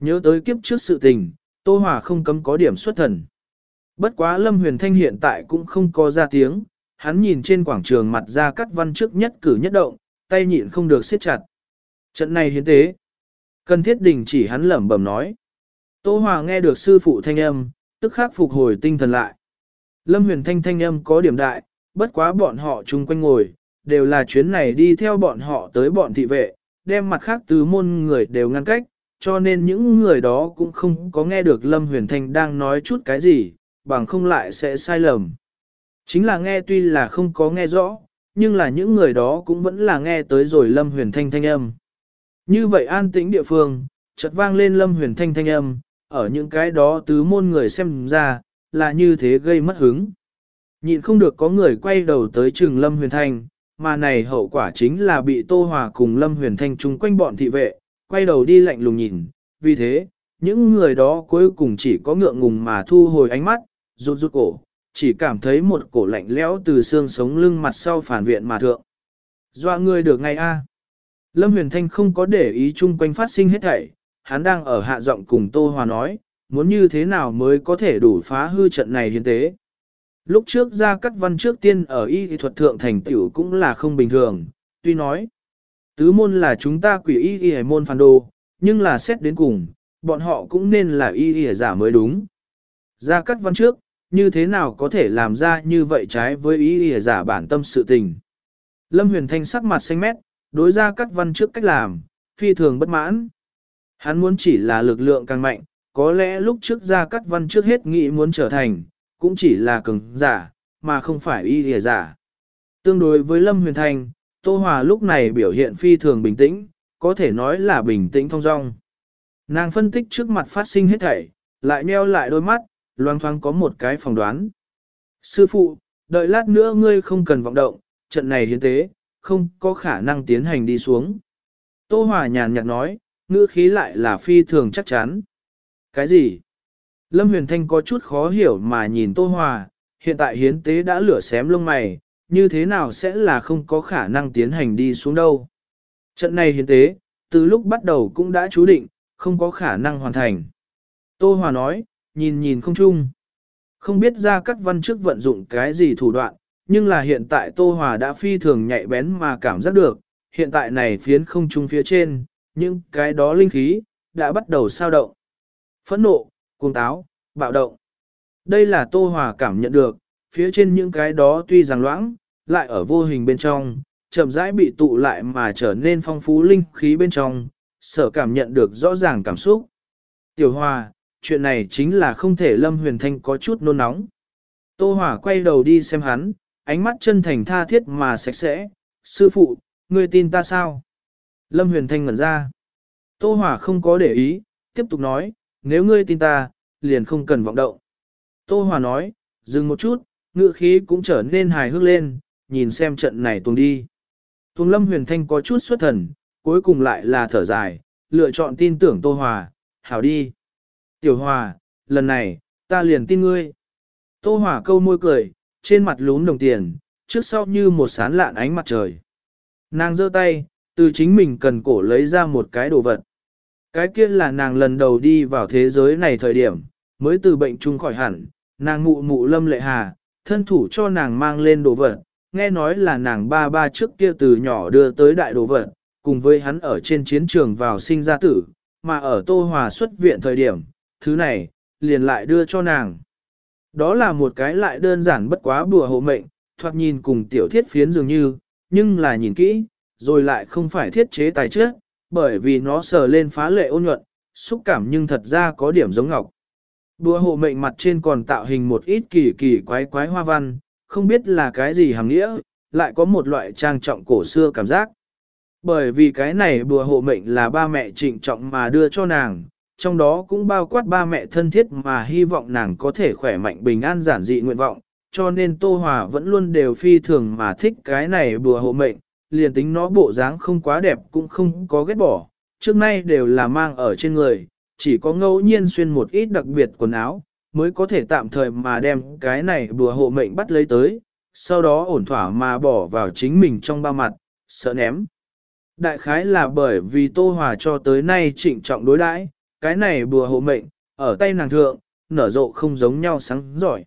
Nhớ tới kiếp trước sự tình, Tô Hòa không cấm có điểm xuất thần. Bất quá Lâm Huyền Thanh hiện tại cũng không có ra tiếng, hắn nhìn trên quảng trường mặt ra cắt văn trước nhất cử nhất động, tay nhịn không được siết chặt. Trận này hiến tế. Cần thiết đình chỉ hắn lẩm bẩm nói. Tô Hòa nghe được sư phụ thanh âm, tức khắc phục hồi tinh thần lại. Lâm huyền thanh thanh âm có điểm đại, bất quá bọn họ chung quanh ngồi, đều là chuyến này đi theo bọn họ tới bọn thị vệ, đem mặt khác tứ môn người đều ngăn cách, cho nên những người đó cũng không có nghe được Lâm Huyền Thanh đang nói chút cái gì, bằng không lại sẽ sai lầm. Chính là nghe tuy là không có nghe rõ, nhưng là những người đó cũng vẫn là nghe tới rồi Lâm Huyền Thanh thanh âm. Như vậy an tĩnh địa phương, chợt vang lên Lâm Huyền Thanh thanh âm, ở những cái đó tứ môn người xem ra, là như thế gây mất hứng. Nhịn không được có người quay đầu tới trường Lâm Huyền Thanh, mà này hậu quả chính là bị Tô Hòa cùng Lâm Huyền Thanh chung quanh bọn thị vệ, quay đầu đi lạnh lùng nhìn, vì thế, những người đó cuối cùng chỉ có ngượng ngùng mà thu hồi ánh mắt, rụt rụt cổ, chỉ cảm thấy một cổ lạnh lẽo từ xương sống lưng mặt sau phản viện mà thượng. dọa người được ngay a. Lâm Huyền Thanh không có để ý chung quanh phát sinh hết thảy, hắn đang ở hạ giọng cùng Tô Hòa nói, muốn như thế nào mới có thể đủ phá hư trận này hiến tế. Lúc trước ra cắt văn trước tiên ở y thuật thượng thành tiểu cũng là không bình thường, tuy nói, tứ môn là chúng ta quỷ y y môn phản đồ, nhưng là xét đến cùng, bọn họ cũng nên là y y giả mới đúng. Ra cắt văn trước, như thế nào có thể làm ra như vậy trái với ý ỉa giả bản tâm sự tình. Lâm Huyền Thanh sắc mặt xanh mét, đối ra các văn trước cách làm, phi thường bất mãn. Hắn muốn chỉ là lực lượng càng mạnh, có lẽ lúc trước ra các văn trước hết nghĩ muốn trở thành, cũng chỉ là cường giả, mà không phải y lìa giả. Tương đối với Lâm Huyền Thanh, Tô Hòa lúc này biểu hiện phi thường bình tĩnh, có thể nói là bình tĩnh thông dong. Nàng phân tích trước mặt phát sinh hết thảy, lại nheo lại đôi mắt, loang Thoang có một cái phỏng đoán. Sư phụ, đợi lát nữa ngươi không cần vọng động, trận này hiến tế, không có khả năng tiến hành đi xuống. Tô Hòa nhàn nhạt nói, ngữ khí lại là phi thường chắc chắn. Cái gì? Lâm Huyền Thanh có chút khó hiểu mà nhìn Tô Hòa, hiện tại hiến tế đã lửa xém lông mày, như thế nào sẽ là không có khả năng tiến hành đi xuống đâu. Trận này hiến tế, từ lúc bắt đầu cũng đã chú định, không có khả năng hoàn thành. Tô Hòa nói, nhìn nhìn không chung. Không biết ra các văn trước vận dụng cái gì thủ đoạn, nhưng là hiện tại Tô Hòa đã phi thường nhạy bén mà cảm giác được, hiện tại này phiến không chung phía trên, nhưng cái đó linh khí, đã bắt đầu sao động. Phẫn nộ, cuồng táo, bạo động. Đây là Tô Hòa cảm nhận được, phía trên những cái đó tuy rằng loãng, lại ở vô hình bên trong, chậm rãi bị tụ lại mà trở nên phong phú linh khí bên trong, sở cảm nhận được rõ ràng cảm xúc. Tiểu Hòa, chuyện này chính là không thể Lâm Huyền Thanh có chút nôn nóng. Tô Hỏa quay đầu đi xem hắn, ánh mắt chân thành tha thiết mà sạch sẽ. Sư phụ, ngươi tin ta sao? Lâm Huyền Thanh ngẩn ra. Tô Hỏa không có để ý, tiếp tục nói, nếu ngươi tin ta, liền không cần vọng động. Tô Hòa nói, dừng một chút, ngựa khí cũng trở nên hài hước lên, nhìn xem trận này tuồng đi. Tuồng Lâm Huyền Thanh có chút xuất thần, cuối cùng lại là thở dài, lựa chọn tin tưởng Tô Hòa, hảo đi. Tiểu Hòa, lần này, ta liền tin ngươi. Tô Hòa câu môi cười, trên mặt lún đồng tiền, trước sau như một sán lạn ánh mặt trời. Nàng giơ tay, từ chính mình cần cổ lấy ra một cái đồ vật. Cái kia là nàng lần đầu đi vào thế giới này thời điểm, mới từ bệnh chung khỏi hẳn, nàng mụ mụ lâm lệ hà, thân thủ cho nàng mang lên đồ vật, nghe nói là nàng ba ba trước kia từ nhỏ đưa tới đại đồ vật, cùng với hắn ở trên chiến trường vào sinh ra tử, mà ở Tô Hòa xuất viện thời điểm, thứ này, liền lại đưa cho nàng. Đó là một cái lại đơn giản bất quá bùa hộ mệnh, thoạt nhìn cùng tiểu thiết phiến dường như, nhưng là nhìn kỹ, rồi lại không phải thiết chế tài trước, bởi vì nó sờ lên phá lệ ôn nhuận, xúc cảm nhưng thật ra có điểm giống ngọc. bùa hộ mệnh mặt trên còn tạo hình một ít kỳ kỳ quái quái hoa văn, không biết là cái gì hàng nghĩa, lại có một loại trang trọng cổ xưa cảm giác. Bởi vì cái này bùa hộ mệnh là ba mẹ trịnh trọng mà đưa cho nàng, trong đó cũng bao quát ba mẹ thân thiết mà hy vọng nàng có thể khỏe mạnh bình an giản dị nguyện vọng, cho nên Tô Hòa vẫn luôn đều phi thường mà thích cái này bùa hộ mệnh, liền tính nó bộ dáng không quá đẹp cũng không có ghét bỏ, trước nay đều là mang ở trên người, chỉ có ngẫu nhiên xuyên một ít đặc biệt quần áo, mới có thể tạm thời mà đem cái này bùa hộ mệnh bắt lấy tới, sau đó ổn thỏa mà bỏ vào chính mình trong ba mặt, sợ ném. Đại khái là bởi vì Tô Hòa cho tới nay trịnh trọng đối đãi, cái này bùa hộ mệnh, ở tay nàng thượng, nở rộ không giống nhau sáng giỏi.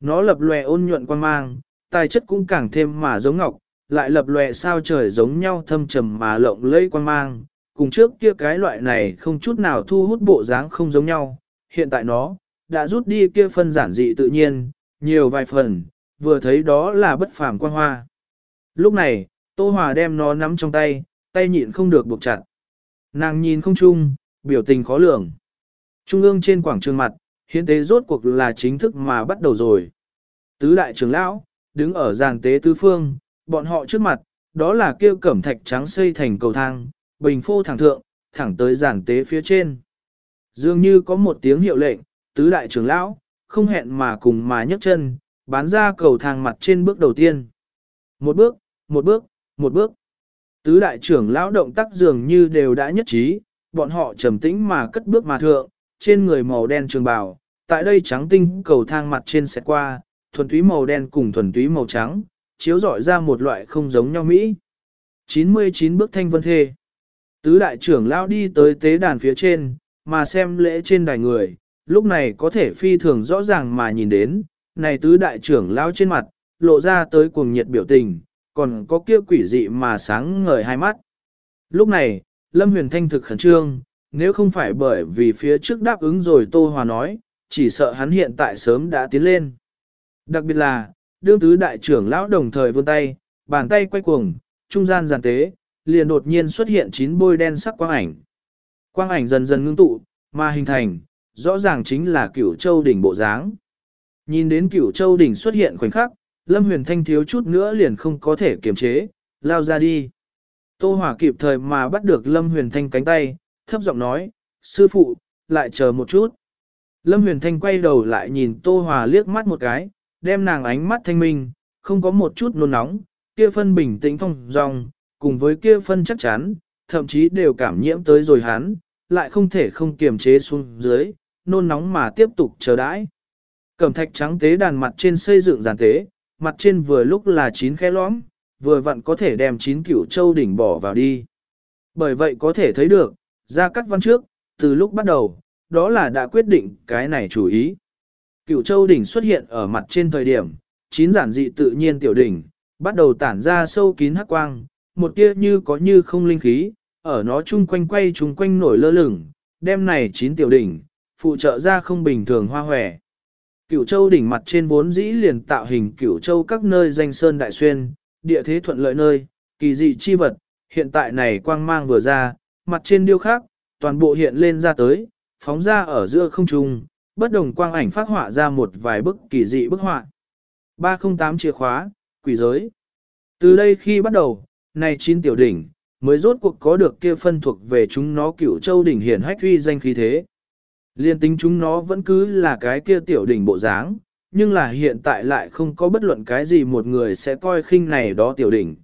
Nó lập lòe ôn nhuận quan mang, tài chất cũng càng thêm mà giống ngọc, lại lập lòe sao trời giống nhau thâm trầm mà lộng lẫy quan mang, cùng trước kia cái loại này không chút nào thu hút bộ dáng không giống nhau, hiện tại nó, đã rút đi kia phân giản dị tự nhiên, nhiều vài phần, vừa thấy đó là bất phàm quan hoa. Lúc này, Tô Hòa đem nó nắm trong tay, tay nhịn không được buộc chặt. Nàng nhìn không chung, biểu tình khó lường. Trung ương trên quảng trường mặt, hiến tế rốt cuộc là chính thức mà bắt đầu rồi. Tứ đại trưởng lão, đứng ở giàn tế tứ phương, bọn họ trước mặt, đó là kêu cẩm thạch trắng xây thành cầu thang, bình phô thẳng thượng, thẳng tới giàn tế phía trên. Dường như có một tiếng hiệu lệnh, tứ đại trưởng lão, không hẹn mà cùng mà nhấc chân, bán ra cầu thang mặt trên bước đầu tiên. Một bước, một bước, một bước. Tứ đại trưởng lão động tác dường như đều đã nhất trí, bọn họ trầm tĩnh mà cất bước mà thượng, trên người màu đen trường bào, tại đây trắng tinh cầu thang mặt trên sẽ qua, thuần túy màu đen cùng thuần túy màu trắng, chiếu rọi ra một loại không giống nhau Mỹ. 99 bước thanh vân thê. Tứ đại trưởng lao đi tới tế đàn phía trên, mà xem lễ trên đài người, lúc này có thể phi thường rõ ràng mà nhìn đến, này tứ đại trưởng lao trên mặt, lộ ra tới cuồng nhiệt biểu tình, còn có kia quỷ dị mà sáng ngời hai mắt. Lúc này, Lâm Huyền Thanh thực khẩn trương, nếu không phải bởi vì phía trước đáp ứng rồi Tô Hòa nói, chỉ sợ hắn hiện tại sớm đã tiến lên. Đặc biệt là, đương tứ đại trưởng lão đồng thời vươn tay, bàn tay quay cuồng, trung gian giàn tế, liền đột nhiên xuất hiện chín bôi đen sắc quang ảnh. Quang ảnh dần dần ngưng tụ, mà hình thành, rõ ràng chính là cửu châu đỉnh bộ dáng. Nhìn đến cửu châu đỉnh xuất hiện khoảnh khắc, Lâm Huyền Thanh thiếu chút nữa liền không có thể kiềm chế, lao ra đi. Tô Hòa kịp thời mà bắt được Lâm Huyền Thanh cánh tay, thấp giọng nói, sư phụ, lại chờ một chút. Lâm Huyền Thanh quay đầu lại nhìn Tô Hòa liếc mắt một cái, đem nàng ánh mắt thanh minh, không có một chút nôn nóng, kia phân bình tĩnh phong dòng, cùng với kia phân chắc chắn, thậm chí đều cảm nhiễm tới rồi hắn, lại không thể không kiềm chế xuống dưới, nôn nóng mà tiếp tục chờ đãi. Cẩm thạch trắng tế đàn mặt trên xây dựng giàn tế, mặt trên vừa lúc là chín khe lõm, vừa vặn có thể đem chín cửu châu đỉnh bỏ vào đi. Bởi vậy có thể thấy được, ra cắt văn trước, từ lúc bắt đầu, đó là đã quyết định cái này chủ ý. Cửu châu đỉnh xuất hiện ở mặt trên thời điểm, chín giản dị tự nhiên tiểu đỉnh, bắt đầu tản ra sâu kín hắc quang, một tia như có như không linh khí, ở nó chung quanh quay chung quanh nổi lơ lửng, đem này chín tiểu đỉnh, phụ trợ ra không bình thường hoa hòe. Cửu châu đỉnh mặt trên vốn dĩ liền tạo hình cửu châu các nơi danh sơn đại xuyên, địa thế thuận lợi nơi, kỳ dị chi vật, hiện tại này quang mang vừa ra, mặt trên điêu khắc, toàn bộ hiện lên ra tới, phóng ra ở giữa không trung, bất đồng quang ảnh phát họa ra một vài bức kỳ dị bức họa. 308 chìa khóa, quỷ giới. Từ đây khi bắt đầu, này chín tiểu đỉnh, mới rốt cuộc có được kia phân thuộc về chúng nó cửu châu đỉnh hiển hách uy danh khí thế. Liên tính chúng nó vẫn cứ là cái kia tiểu đỉnh bộ dáng, nhưng là hiện tại lại không có bất luận cái gì một người sẽ coi khinh này đó tiểu đỉnh.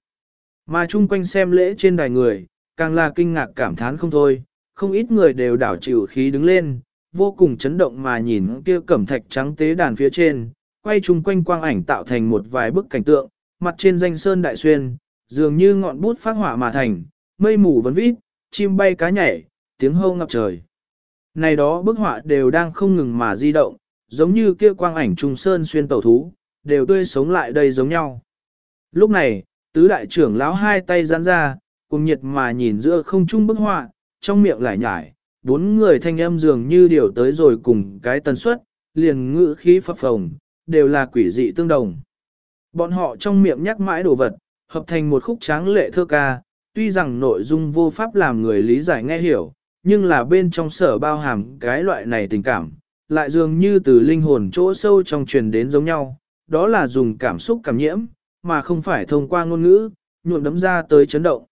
Mà chung quanh xem lễ trên đài người, càng là kinh ngạc cảm thán không thôi, không ít người đều đảo chịu khí đứng lên, vô cùng chấn động mà nhìn kia cẩm thạch trắng tế đàn phía trên, quay chung quanh quang ảnh tạo thành một vài bức cảnh tượng, mặt trên danh sơn đại xuyên, dường như ngọn bút phát hỏa mà thành, mây mù vấn vít, chim bay cá nhảy, tiếng hâu ngập trời. Này đó bức họa đều đang không ngừng mà di động, giống như kia quang ảnh trùng sơn xuyên tẩu thú, đều tươi sống lại đây giống nhau. Lúc này, tứ đại trưởng lão hai tay giãn ra, cùng nhiệt mà nhìn giữa không trung bức họa, trong miệng lại nhải, bốn người thanh âm dường như điều tới rồi cùng cái tần suất, liền ngữ khí phập phồng, đều là quỷ dị tương đồng. Bọn họ trong miệng nhắc mãi đồ vật, hợp thành một khúc tráng lệ thơ ca, tuy rằng nội dung vô pháp làm người lý giải nghe hiểu, nhưng là bên trong sở bao hàm cái loại này tình cảm, lại dường như từ linh hồn chỗ sâu trong truyền đến giống nhau, đó là dùng cảm xúc cảm nhiễm, mà không phải thông qua ngôn ngữ, nhuộm đấm ra tới chấn động.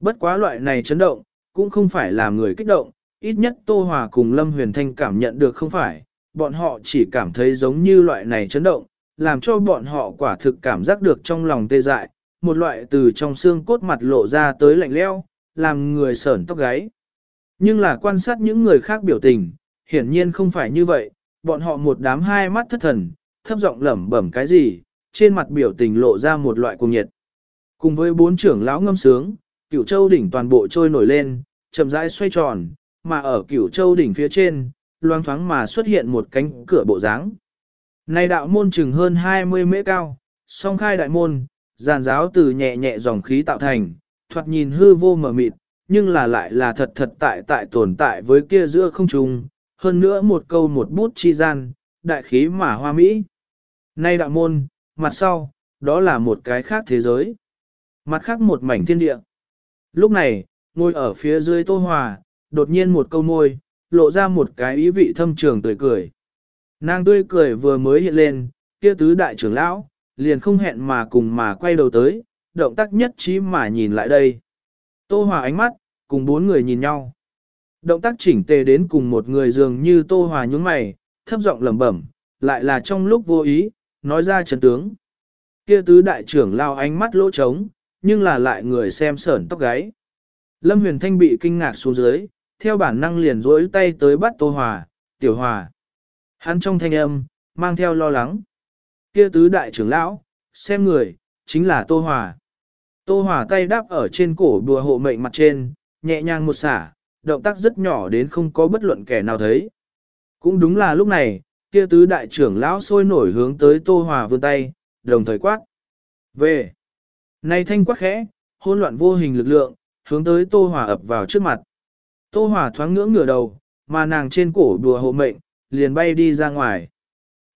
Bất quá loại này chấn động, cũng không phải làm người kích động, ít nhất Tô Hòa cùng Lâm Huyền Thanh cảm nhận được không phải, bọn họ chỉ cảm thấy giống như loại này chấn động, làm cho bọn họ quả thực cảm giác được trong lòng tê dại, một loại từ trong xương cốt mặt lộ ra tới lạnh leo, làm người sởn tóc gáy. Nhưng là quan sát những người khác biểu tình, hiển nhiên không phải như vậy, bọn họ một đám hai mắt thất thần, thấp giọng lẩm bẩm cái gì, trên mặt biểu tình lộ ra một loại cuồng nhiệt. Cùng với bốn trưởng lão ngâm sướng, cửu châu đỉnh toàn bộ trôi nổi lên, chậm rãi xoay tròn, mà ở cửu châu đỉnh phía trên, loang thoáng mà xuất hiện một cánh cửa bộ dáng. Này đạo môn chừng hơn 20 mễ cao, song khai đại môn, giàn giáo từ nhẹ nhẹ dòng khí tạo thành, thoạt nhìn hư vô mờ mịt, nhưng là lại là thật thật tại tại tồn tại với kia giữa không trung, hơn nữa một câu một bút chi gian, đại khí mà hoa mỹ. Nay đạo môn, mặt sau, đó là một cái khác thế giới. Mặt khác một mảnh thiên địa. Lúc này, ngồi ở phía dưới tô hòa, đột nhiên một câu môi, lộ ra một cái ý vị thâm trường tươi cười. Nàng tươi cười vừa mới hiện lên, kia tứ đại trưởng lão, liền không hẹn mà cùng mà quay đầu tới, động tác nhất trí mà nhìn lại đây. Tô Hòa ánh mắt, cùng bốn người nhìn nhau. Động tác chỉnh tề đến cùng một người dường như Tô Hòa nhún mày, thấp giọng lẩm bẩm, lại là trong lúc vô ý, nói ra chấn tướng. Kia tứ đại trưởng lao ánh mắt lỗ trống, nhưng là lại người xem sởn tóc gáy. Lâm Huyền Thanh bị kinh ngạc xuống dưới, theo bản năng liền rỗi tay tới bắt Tô Hòa, Tiểu Hòa. Hắn trong thanh âm, mang theo lo lắng. Kia tứ đại trưởng lão, xem người, chính là Tô Hòa. Tô Hòa tay đáp ở trên cổ đùa hộ mệnh mặt trên, nhẹ nhàng một xả, động tác rất nhỏ đến không có bất luận kẻ nào thấy. Cũng đúng là lúc này, kia tứ đại trưởng lão sôi nổi hướng tới Tô Hòa vươn tay, đồng thời quát. Về! Này thanh quát khẽ, hỗn loạn vô hình lực lượng, hướng tới Tô Hòa ập vào trước mặt. Tô Hòa thoáng ngưỡng ngửa đầu, mà nàng trên cổ đùa hộ mệnh, liền bay đi ra ngoài.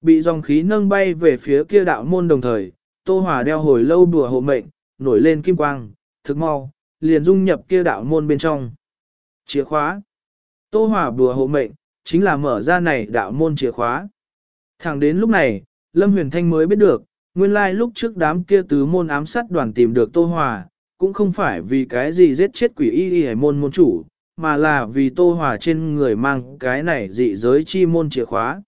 Bị dòng khí nâng bay về phía kia đạo môn đồng thời, Tô Hòa đeo hồi lâu đùa hộ mệnh, nổi lên kim quang, thực mau, liền dung nhập kia đạo môn bên trong. Chìa khóa. Tô Hòa bùa hộ mệnh, chính là mở ra này đạo môn chìa khóa. Thẳng đến lúc này, Lâm Huyền Thanh mới biết được, nguyên lai lúc trước đám kia tứ môn ám sát đoàn tìm được Tô Hòa, cũng không phải vì cái gì giết chết quỷ y y môn môn chủ, mà là vì Tô Hòa trên người mang cái này dị giới chi môn chìa khóa.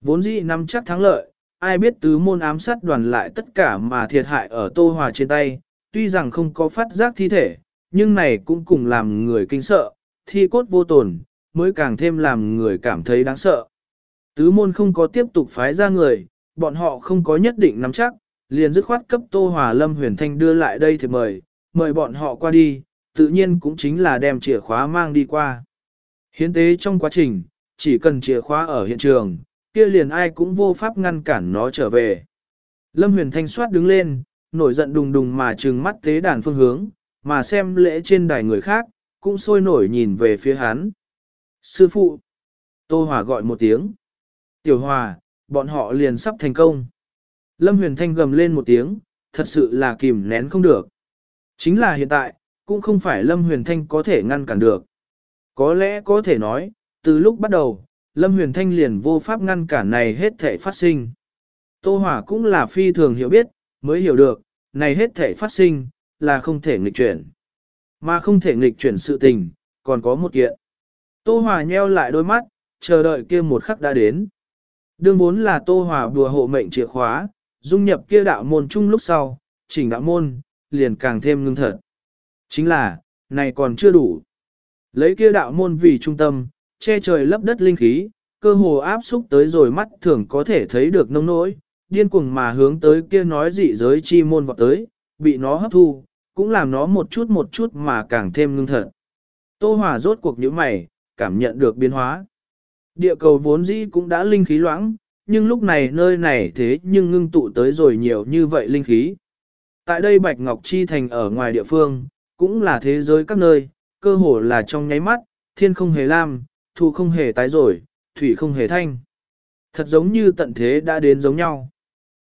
Vốn dĩ nắm chắc thắng lợi, ai biết tứ môn ám sát đoàn lại tất cả mà thiệt hại ở Tô Hòa trên tay, tuy rằng không có phát giác thi thể, nhưng này cũng cùng làm người kinh sợ, thi cốt vô tồn, mới càng thêm làm người cảm thấy đáng sợ. Tứ môn không có tiếp tục phái ra người, bọn họ không có nhất định nắm chắc, liền dứt khoát cấp Tô Hòa Lâm Huyền Thanh đưa lại đây thì mời, mời bọn họ qua đi, tự nhiên cũng chính là đem chìa khóa mang đi qua. Hiến tế trong quá trình, chỉ cần chìa khóa ở hiện trường, kia liền ai cũng vô pháp ngăn cản nó trở về. Lâm Huyền Thanh soát đứng lên, nổi giận đùng đùng mà trừng mắt tế đàn phương hướng, mà xem lễ trên đài người khác, cũng sôi nổi nhìn về phía hắn. Sư phụ! Tô Hòa gọi một tiếng. Tiểu Hòa, bọn họ liền sắp thành công. Lâm Huyền Thanh gầm lên một tiếng, thật sự là kìm nén không được. Chính là hiện tại, cũng không phải Lâm Huyền Thanh có thể ngăn cản được. Có lẽ có thể nói, từ lúc bắt đầu, Lâm Huyền Thanh liền vô pháp ngăn cản này hết thể phát sinh. Tô Hỏa cũng là phi thường hiểu biết, mới hiểu được, này hết thể phát sinh, là không thể nghịch chuyển. Mà không thể nghịch chuyển sự tình, còn có một kiện. Tô Hòa nheo lại đôi mắt, chờ đợi kia một khắc đã đến. Đương vốn là Tô Hòa đùa hộ mệnh chìa khóa, dung nhập kia đạo môn chung lúc sau, chỉnh đạo môn, liền càng thêm ngưng thật. Chính là, này còn chưa đủ. Lấy kia đạo môn vì trung tâm, che trời lấp đất linh khí, cơ hồ áp xúc tới rồi mắt thường có thể thấy được nông nỗi, điên cuồng mà hướng tới kia nói dị giới chi môn vọt tới, bị nó hấp thu, cũng làm nó một chút một chút mà càng thêm ngưng thật. Tô Hòa rốt cuộc nhíu mày, cảm nhận được biến hóa. Địa cầu vốn dĩ cũng đã linh khí loãng, nhưng lúc này nơi này thế nhưng ngưng tụ tới rồi nhiều như vậy linh khí. Tại đây Bạch Ngọc Chi Thành ở ngoài địa phương, cũng là thế giới các nơi, cơ hồ là trong nháy mắt, thiên không hề lam, thu không hề tái rồi, thủy không hề thanh. Thật giống như tận thế đã đến giống nhau.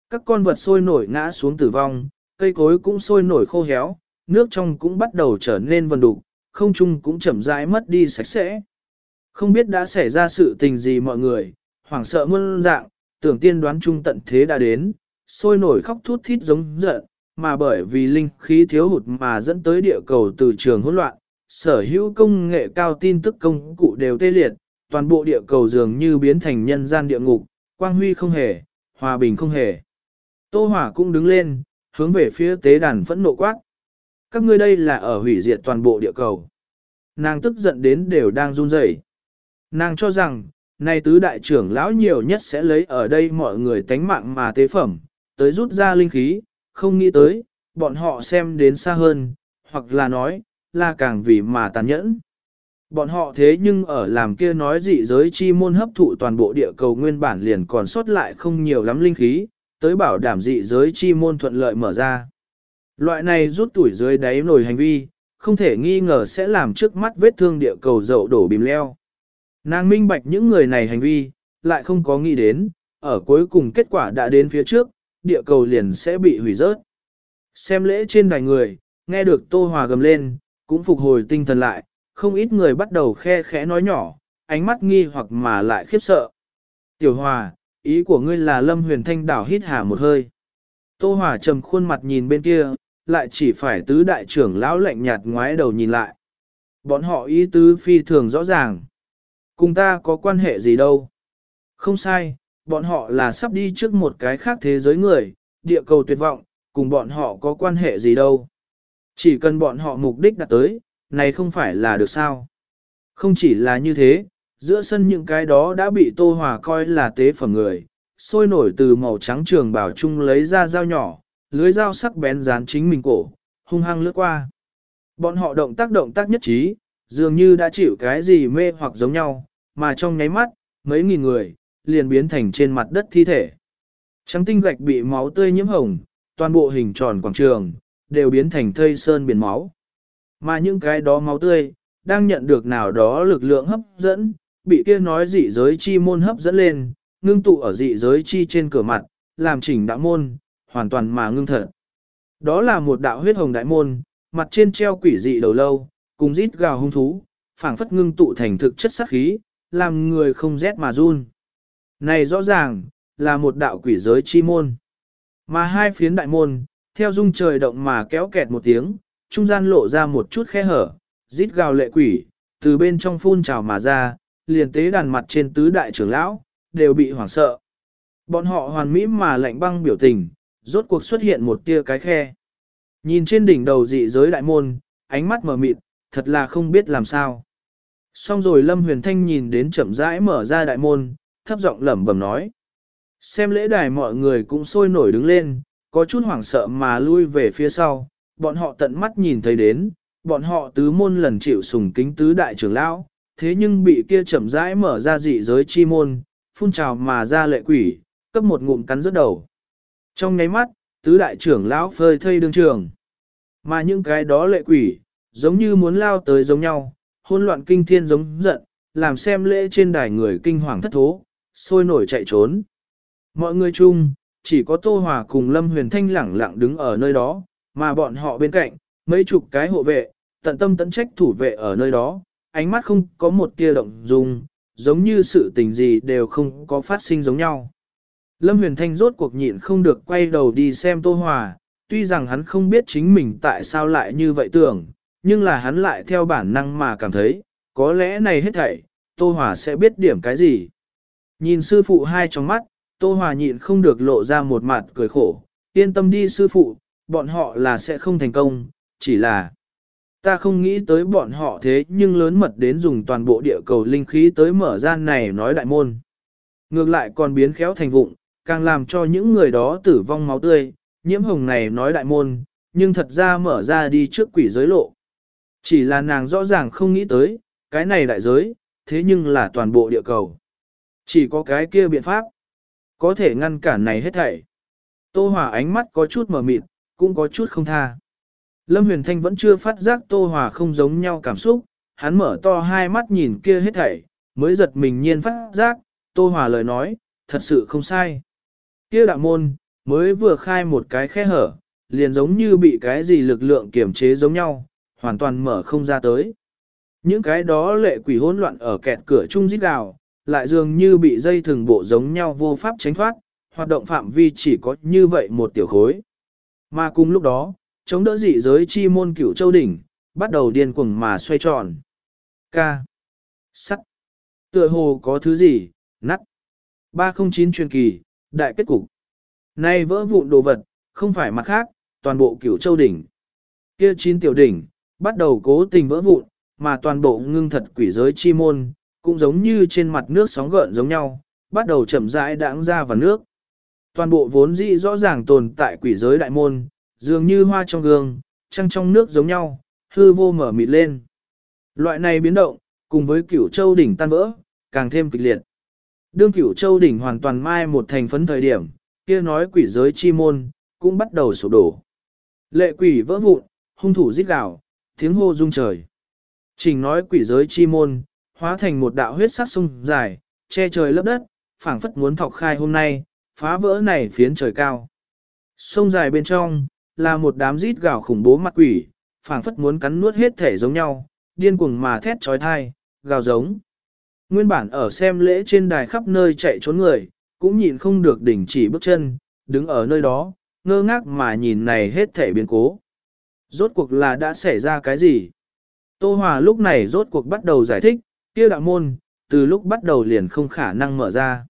Các con vật sôi nổi ngã xuống tử vong, cây cối cũng sôi nổi khô héo, nước trong cũng bắt đầu trở nên vần đục, không trung cũng chậm rãi mất đi sạch sẽ. Không biết đã xảy ra sự tình gì mọi người, hoảng sợ muôn dạng, tưởng tiên đoán trung tận thế đã đến, sôi nổi khóc thút thít giống giận, mà bởi vì linh khí thiếu hụt mà dẫn tới địa cầu từ trường hỗn loạn, sở hữu công nghệ cao tin tức công cụ đều tê liệt, toàn bộ địa cầu dường như biến thành nhân gian địa ngục, quang huy không hề, hòa bình không hề. Tô Hỏa cũng đứng lên, hướng về phía tế đàn phẫn nộ quát. Các ngươi đây là ở hủy diệt toàn bộ địa cầu. Nàng tức giận đến đều đang run rẩy. Nàng cho rằng, nay tứ đại trưởng lão nhiều nhất sẽ lấy ở đây mọi người tánh mạng mà tế phẩm, tới rút ra linh khí, không nghĩ tới, bọn họ xem đến xa hơn, hoặc là nói, là càng vì mà tàn nhẫn. Bọn họ thế nhưng ở làm kia nói dị giới chi môn hấp thụ toàn bộ địa cầu nguyên bản liền còn sót lại không nhiều lắm linh khí, tới bảo đảm dị giới chi môn thuận lợi mở ra. Loại này rút tuổi dưới đáy nổi hành vi, không thể nghi ngờ sẽ làm trước mắt vết thương địa cầu dậu đổ bìm leo. Nàng minh bạch những người này hành vi, lại không có nghĩ đến, ở cuối cùng kết quả đã đến phía trước, địa cầu liền sẽ bị hủy rớt. Xem lễ trên đài người, nghe được Tô Hòa gầm lên, cũng phục hồi tinh thần lại, không ít người bắt đầu khe khẽ nói nhỏ, ánh mắt nghi hoặc mà lại khiếp sợ. Tiểu Hòa, ý của ngươi là Lâm Huyền Thanh đảo hít hà một hơi. Tô Hòa trầm khuôn mặt nhìn bên kia, lại chỉ phải tứ đại trưởng lão lạnh nhạt ngoái đầu nhìn lại. Bọn họ ý tứ phi thường rõ ràng. Cùng ta có quan hệ gì đâu. Không sai, bọn họ là sắp đi trước một cái khác thế giới người, địa cầu tuyệt vọng, cùng bọn họ có quan hệ gì đâu. Chỉ cần bọn họ mục đích đạt tới, này không phải là được sao. Không chỉ là như thế, giữa sân những cái đó đã bị Tô Hòa coi là tế phẩm người, sôi nổi từ màu trắng trường bảo chung lấy ra dao nhỏ, lưới dao sắc bén dán chính mình cổ, hung hăng lướt qua. Bọn họ động tác động tác nhất trí, dường như đã chịu cái gì mê hoặc giống nhau, mà trong nháy mắt, mấy nghìn người, liền biến thành trên mặt đất thi thể. Trắng tinh gạch bị máu tươi nhiễm hồng, toàn bộ hình tròn quảng trường, đều biến thành thây sơn biển máu. Mà những cái đó máu tươi, đang nhận được nào đó lực lượng hấp dẫn, bị kia nói dị giới chi môn hấp dẫn lên, ngưng tụ ở dị giới chi trên cửa mặt, làm chỉnh đạo môn, hoàn toàn mà ngưng thật. Đó là một đạo huyết hồng đại môn, mặt trên treo quỷ dị đầu lâu, cùng rít gào hung thú, phảng phất ngưng tụ thành thực chất sát khí, làm người không rét mà run. Này rõ ràng, là một đạo quỷ giới chi môn. Mà hai phiến đại môn, theo dung trời động mà kéo kẹt một tiếng, trung gian lộ ra một chút khe hở, rít gào lệ quỷ, từ bên trong phun trào mà ra, liền tế đàn mặt trên tứ đại trưởng lão, đều bị hoảng sợ. Bọn họ hoàn mỹ mà lạnh băng biểu tình, rốt cuộc xuất hiện một tia cái khe. Nhìn trên đỉnh đầu dị giới đại môn, ánh mắt mở mịt, thật là không biết làm sao. Xong rồi Lâm Huyền Thanh nhìn đến chậm rãi mở ra đại môn, thấp giọng lẩm bẩm nói. Xem lễ đài mọi người cũng sôi nổi đứng lên, có chút hoảng sợ mà lui về phía sau, bọn họ tận mắt nhìn thấy đến, bọn họ tứ môn lần chịu sùng kính tứ đại trưởng lão, thế nhưng bị kia chậm rãi mở ra dị giới chi môn, phun trào mà ra lệ quỷ, cấp một ngụm cắn rớt đầu. Trong nháy mắt, tứ đại trưởng lão phơi thây đương trường. Mà những cái đó lệ quỷ, giống như muốn lao tới giống nhau, hỗn loạn kinh thiên giống giận, làm xem lễ trên đài người kinh hoàng thất thố, sôi nổi chạy trốn. Mọi người chung, chỉ có Tô Hòa cùng Lâm Huyền Thanh lẳng lặng đứng ở nơi đó, mà bọn họ bên cạnh, mấy chục cái hộ vệ, tận tâm tận trách thủ vệ ở nơi đó, ánh mắt không có một tia động dung, giống như sự tình gì đều không có phát sinh giống nhau. Lâm Huyền Thanh rốt cuộc nhịn không được quay đầu đi xem Tô Hòa, tuy rằng hắn không biết chính mình tại sao lại như vậy tưởng, nhưng là hắn lại theo bản năng mà cảm thấy, có lẽ này hết thảy, Tô Hòa sẽ biết điểm cái gì. Nhìn sư phụ hai trong mắt, Tô Hòa nhịn không được lộ ra một mặt cười khổ, yên tâm đi sư phụ, bọn họ là sẽ không thành công, chỉ là ta không nghĩ tới bọn họ thế nhưng lớn mật đến dùng toàn bộ địa cầu linh khí tới mở gian này nói đại môn. Ngược lại còn biến khéo thành vụng, càng làm cho những người đó tử vong máu tươi, nhiễm hồng này nói đại môn, nhưng thật ra mở ra đi trước quỷ giới lộ. Chỉ là nàng rõ ràng không nghĩ tới, cái này đại giới, thế nhưng là toàn bộ địa cầu. Chỉ có cái kia biện pháp, có thể ngăn cản này hết thảy. Tô Hòa ánh mắt có chút mở mịt, cũng có chút không tha. Lâm Huyền Thanh vẫn chưa phát giác Tô Hòa không giống nhau cảm xúc, hắn mở to hai mắt nhìn kia hết thảy, mới giật mình nhiên phát giác, Tô Hòa lời nói, thật sự không sai. Kia đạo môn, mới vừa khai một cái khe hở, liền giống như bị cái gì lực lượng kiểm chế giống nhau, hoàn toàn mở không ra tới. Những cái đó lệ quỷ hỗn loạn ở kẹt cửa chung rít gào, lại dường như bị dây thừng bộ giống nhau vô pháp tránh thoát, hoạt động phạm vi chỉ có như vậy một tiểu khối. Mà cùng lúc đó, chống đỡ dị giới chi môn cửu châu đỉnh, bắt đầu điên cuồng mà xoay tròn. Ca. Sắt. Tựa hồ có thứ gì, nắt. 309 truyền kỳ, đại kết cục. Nay vỡ vụn đồ vật, không phải mặt khác, toàn bộ cửu châu đỉnh. Kia chín tiểu đỉnh, bắt đầu cố tình vỡ vụn, mà toàn bộ ngưng thật quỷ giới chi môn, cũng giống như trên mặt nước sóng gợn giống nhau, bắt đầu chậm rãi đãng ra vào nước. Toàn bộ vốn dĩ rõ ràng tồn tại quỷ giới đại môn, dường như hoa trong gương, trăng trong nước giống nhau, hư vô mở mịt lên. Loại này biến động, cùng với cửu châu đỉnh tan vỡ, càng thêm kịch liệt. Đương cửu châu đỉnh hoàn toàn mai một thành phấn thời điểm, kia nói quỷ giới chi môn, cũng bắt đầu sụp đổ. Lệ quỷ vỡ vụn, hung thủ giết gào, tiếng hô rung trời. Trình nói quỷ giới chi môn, hóa thành một đạo huyết sắc sông dài, che trời lấp đất, phảng phất muốn thọc khai hôm nay, phá vỡ này phiến trời cao. Sông dài bên trong, là một đám rít gào khủng bố mặt quỷ, phảng phất muốn cắn nuốt hết thể giống nhau, điên cuồng mà thét trói thai, gào giống. Nguyên bản ở xem lễ trên đài khắp nơi chạy trốn người, cũng nhìn không được đỉnh chỉ bước chân, đứng ở nơi đó, ngơ ngác mà nhìn này hết thể biến cố. Rốt cuộc là đã xảy ra cái gì? Tô Hòa lúc này rốt cuộc bắt đầu giải thích, kia đạo môn, từ lúc bắt đầu liền không khả năng mở ra.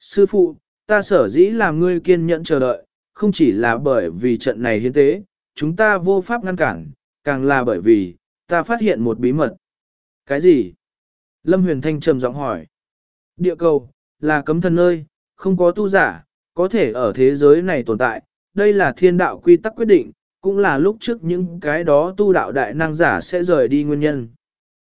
Sư phụ, ta sở dĩ làm ngươi kiên nhẫn chờ đợi, không chỉ là bởi vì trận này hiến tế, chúng ta vô pháp ngăn cản, càng là bởi vì, ta phát hiện một bí mật. Cái gì? Lâm Huyền Thanh trầm giọng hỏi. Địa cầu, là cấm thần nơi, không có tu giả, có thể ở thế giới này tồn tại, đây là thiên đạo quy tắc quyết định, cũng là lúc trước những cái đó tu đạo đại năng giả sẽ rời đi nguyên nhân.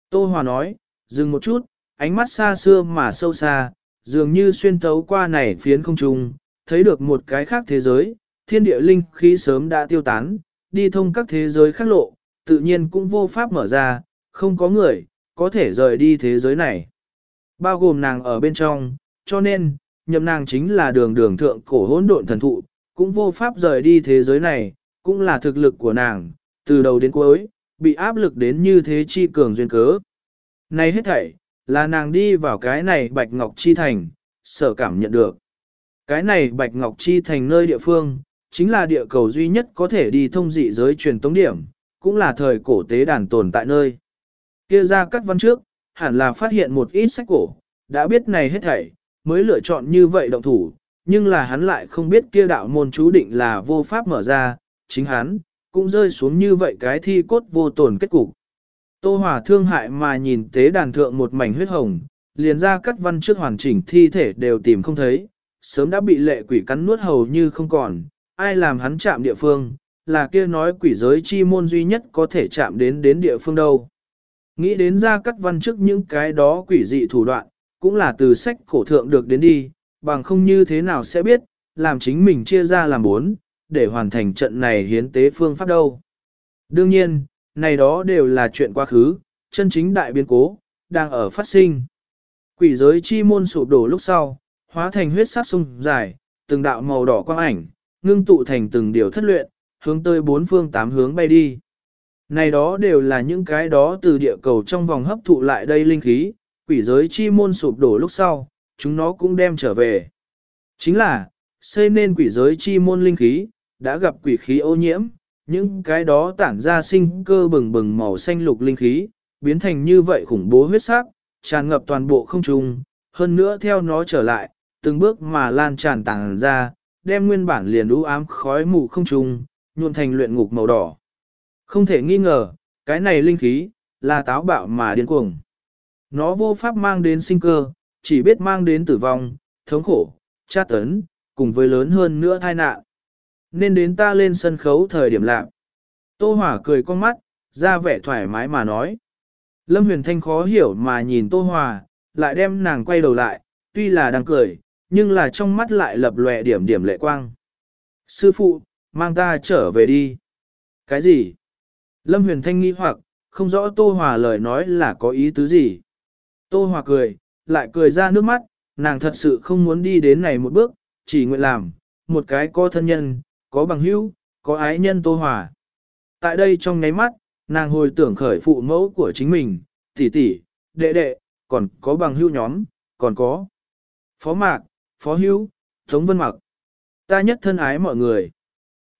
Tô Hòa nói, dừng một chút, ánh mắt xa xưa mà sâu xa, dường như xuyên thấu qua này phiến không trung, thấy được một cái khác thế giới, thiên địa linh khí sớm đã tiêu tán, đi thông các thế giới khác lộ, tự nhiên cũng vô pháp mở ra, không có người, có thể rời đi thế giới này. Bao gồm nàng ở bên trong, cho nên, nhậm nàng chính là đường đường thượng cổ hỗn độn thần thụ, cũng vô pháp rời đi thế giới này, cũng là thực lực của nàng, từ đầu đến cuối, bị áp lực đến như thế chi cường duyên cớ. Này hết thảy, là nàng đi vào cái này Bạch Ngọc Chi Thành, sở cảm nhận được. Cái này Bạch Ngọc Chi Thành nơi địa phương, chính là địa cầu duy nhất có thể đi thông dị giới truyền tống điểm, cũng là thời cổ tế đàn tồn tại nơi. Kia ra cắt văn trước, hẳn là phát hiện một ít sách cổ, đã biết này hết thảy, mới lựa chọn như vậy động thủ, nhưng là hắn lại không biết kia đạo môn chú định là vô pháp mở ra, chính hắn, cũng rơi xuống như vậy cái thi cốt vô tổn kết cục. Tô Hòa thương hại mà nhìn tế đàn thượng một mảnh huyết hồng, liền ra cắt văn trước hoàn chỉnh thi thể đều tìm không thấy, sớm đã bị lệ quỷ cắn nuốt hầu như không còn, ai làm hắn chạm địa phương, là kia nói quỷ giới chi môn duy nhất có thể chạm đến đến địa phương đâu. Nghĩ đến ra cắt văn trước những cái đó quỷ dị thủ đoạn, cũng là từ sách cổ thượng được đến đi, bằng không như thế nào sẽ biết, làm chính mình chia ra làm bốn, để hoàn thành trận này hiến tế phương pháp đâu. Đương nhiên, này đó đều là chuyện quá khứ, chân chính đại biến cố, đang ở phát sinh. Quỷ giới chi môn sụp đổ lúc sau, hóa thành huyết sát sung dài, từng đạo màu đỏ quang ảnh, ngưng tụ thành từng điều thất luyện, hướng tới bốn phương tám hướng bay đi. Này đó đều là những cái đó từ địa cầu trong vòng hấp thụ lại đây linh khí, quỷ giới chi môn sụp đổ lúc sau, chúng nó cũng đem trở về. Chính là, xây nên quỷ giới chi môn linh khí, đã gặp quỷ khí ô nhiễm, những cái đó tản ra sinh cơ bừng bừng màu xanh lục linh khí, biến thành như vậy khủng bố huyết sắc, tràn ngập toàn bộ không trung, hơn nữa theo nó trở lại, từng bước mà lan tràn tàng ra, đem nguyên bản liền u ám khói mù không trung, nhuộn thành luyện ngục màu đỏ. Không thể nghi ngờ, cái này linh khí, là táo bạo mà điên cuồng. Nó vô pháp mang đến sinh cơ, chỉ biết mang đến tử vong, thống khổ, tra tấn, cùng với lớn hơn nữa tai nạn. Nên đến ta lên sân khấu thời điểm lạc. Tô Hỏa cười con mắt, ra vẻ thoải mái mà nói. Lâm Huyền Thanh khó hiểu mà nhìn Tô Hòa, lại đem nàng quay đầu lại, tuy là đang cười, nhưng là trong mắt lại lập lòe điểm điểm lệ quang. Sư phụ, mang ta trở về đi. Cái gì? Lâm Huyền Thanh nghi hoặc, không rõ Tô Hòa lời nói là có ý tứ gì. Tô Hòa cười, lại cười ra nước mắt, nàng thật sự không muốn đi đến này một bước, chỉ nguyện làm, một cái có thân nhân, có bằng hữu, có ái nhân Tô Hòa. Tại đây trong nháy mắt, nàng hồi tưởng khởi phụ mẫu của chính mình, tỷ tỷ, đệ đệ, còn có bằng hữu nhóm, còn có Phó Mạc, Phó Hữu, Tống Vân Mặc. Ta nhất thân ái mọi người.